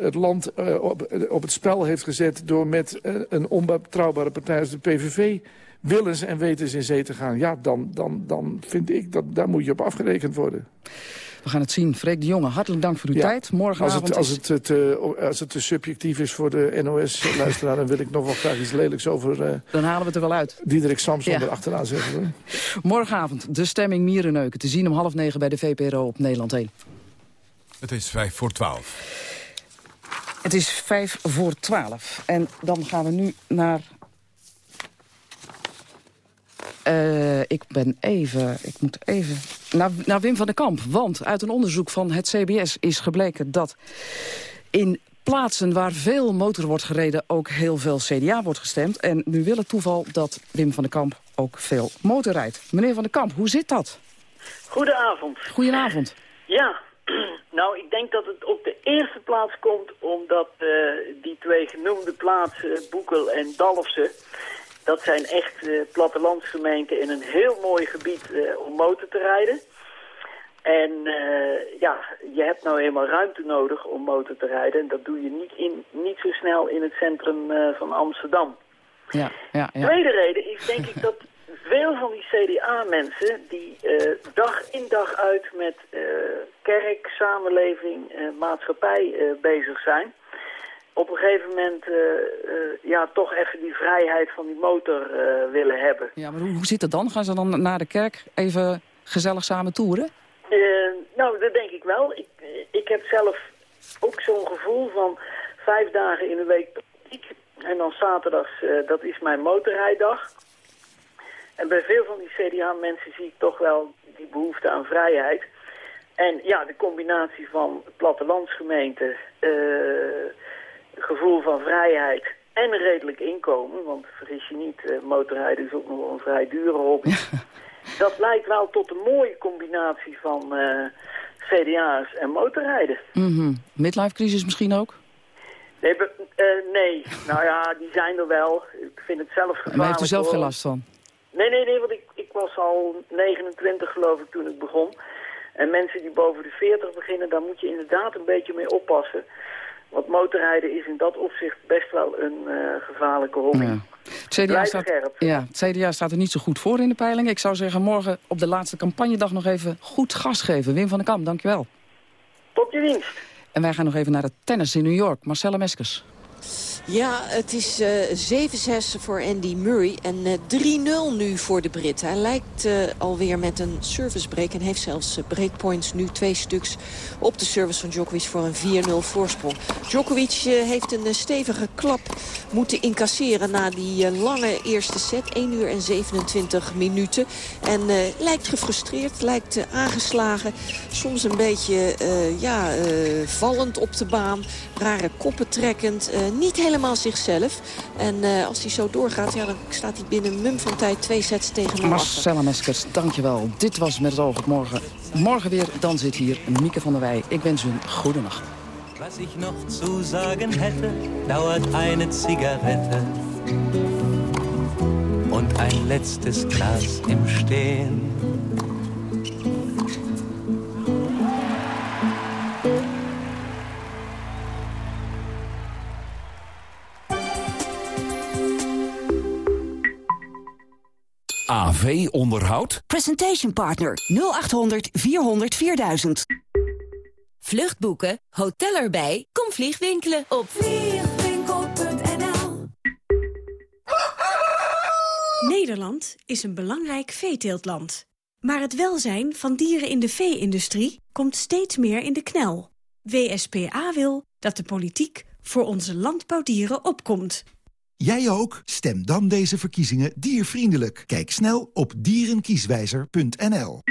het land op, op het spel heeft gezet... door met een onbetrouwbare partij als de PVV willens en wetens in zee te gaan. Ja, dan, dan, dan vind ik dat daar moet je op afgerekend worden. We gaan het zien. Freek de Jonge, hartelijk dank voor uw Ja, tijd. Morgenavond als het, als, is... het, te, eh, als het te subjectief is voor de NOS-luisteraar... dan wil ik nog wel graag iets lelijks over uh, Dan halen we het er wel uit. Diederik Samson Ja. erachteraan zeggen. Hoor. Morgenavond de stemming Mierenneuken. Te zien om half negen bij de VPRO op Nederland 1. Het is vijf voor twaalf. Het is vijf voor twaalf. En dan gaan we nu naar... Eh, ik ben even... Ik moet even... Naar, naar Wim van den Kamp. Want uit een onderzoek van het CBS is gebleken dat... in plaatsen waar veel motor wordt gereden ook heel veel CDA wordt gestemd. En nu wil het toeval dat Wim van den Kamp ook veel motor rijdt. Meneer van den Kamp, hoe zit dat? Goedenavond. Goedenavond. Ja, nou ik denk dat het op de eerste plaats komt omdat eh, die twee genoemde plaatsen, Boekel en Dalfsen, dat zijn echt eh, plattelandsgemeenten in een heel mooi gebied eh, om motor te rijden. En eh, ja, je hebt nou eenmaal ruimte nodig om motor te rijden. En dat doe je niet, in, niet zo snel in het centrum van Amsterdam. Ja, ja, ja. Tweede reden is denk ik dat veel van die CDA-mensen die dag in dag uit met kerk, samenleving, maatschappij bezig zijn, op een gegeven moment eh, eh, ja, toch even die vrijheid van die motor eh, willen hebben. Ja, maar hoe, hoe zit het dan? Gaan ze dan naar de kerk even gezellig samen toeren? Nou, dat denk ik wel. Ik, ik heb zelf ook zo'n gevoel van vijf dagen in de week politiek. En dan zaterdags, dat is mijn motorrijdag. En bij veel van die CDA-mensen zie ik toch wel die behoefte aan vrijheid. En ja, de combinatie van plattelandsgemeente, eh, gevoel van vrijheid en redelijk inkomen. Want vergis je niet, eh, motorrijden is ook nog wel een vrij dure hobby. Dat leidt wel tot een mooie combinatie van eh, CDA's en motorrijden. Mhm. Midlife crisis misschien ook? Nee, be- eh, nee, nou ja, die zijn er wel. Ik vind het zelf gevaarlijk. Maar heeft u zelf geen last van? Nee, nee, nee, want ik, ik was al 29 geloof ik toen ik begon. En mensen die boven de 40 beginnen, daar moet je inderdaad een beetje mee oppassen. Want motorrijden is in dat opzicht best wel een eh, gevaarlijke hobby. Ja. Het CDA, staat, ja, het CDA staat er niet zo goed voor in de peiling. Ik zou zeggen, morgen op de laatste campagnedag nog even goed gas geven. Wim van den Kamp, dankjewel. Tot je dienst. En wij gaan nog even naar het tennis in New York. Marcella Meskes. Ja, het is eh 7-6 voor Andy Murray en eh 3-0 nu voor de Brit. Hij lijkt eh, alweer met een service break en heeft zelfs breakpoints nu twee stuks op de service van Djokovic voor een 4-0 voorsprong. Djokovic heeft een stevige klap moeten incasseren na die lange eerste set. 1 uur en 27 minuten. En lijkt gefrustreerd, lijkt aangeslagen. Soms een beetje ja, vallend op de baan. Rare koppen trekkend. niet helemaal zichzelf. En eh, als hij zo doorgaat, ja, dan staat hij binnen een mum van tijd twee sets tegen achter. Marcella Meskes, dankjewel. Dit was Met het oog op morgen. Morgen weer, dan zit hier Mieke van der Wij. Ik wens u een goede nacht. Was ich noch zu sagen hätte, dauert eine Zigarette und ein letztes Glas im Stehen. AV Onderhoud? Presentation Partner 0800 400 4000. Vluchtboeken, hotel erbij, kom vliegwinkelen op vliegwinkel.nl Nederland is een belangrijk veeteeltland. Maar het welzijn van dieren in de vee-industrie komt steeds meer in de knel. WSPA wil dat de politiek voor onze landbouwdieren opkomt. Jij ook? Stem dan deze verkiezingen diervriendelijk. Kijk snel op dierenkieswijzer.nl.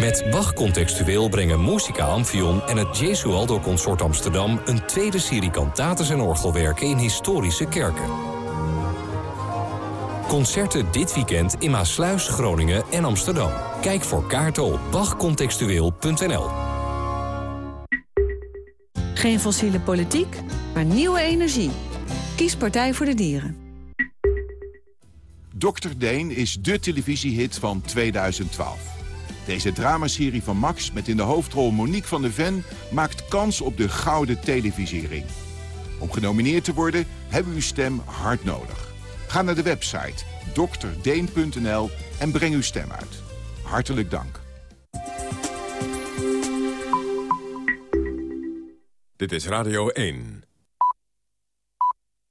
Met Bach Contextueel brengen Musica Amphion en het Jesualdo Consort Amsterdam... een tweede serie kantates en orgelwerken in historische kerken. Concerten dit weekend in Maasluis, Groningen en Amsterdam. Kijk voor kaarten op bachcontextueel.nl. Geen fossiele politiek, maar nieuwe energie. Kies Partij voor de Dieren. Dr. Deen is de televisiehit van 2012. Deze dramaserie van Max met in de hoofdrol Monique van de Ven... maakt kans op de gouden televisiering. Om genomineerd te worden hebben we uw stem hard nodig. Ga naar de website drdeen.nl en breng uw stem uit. Hartelijk dank. Dit is Radio 1.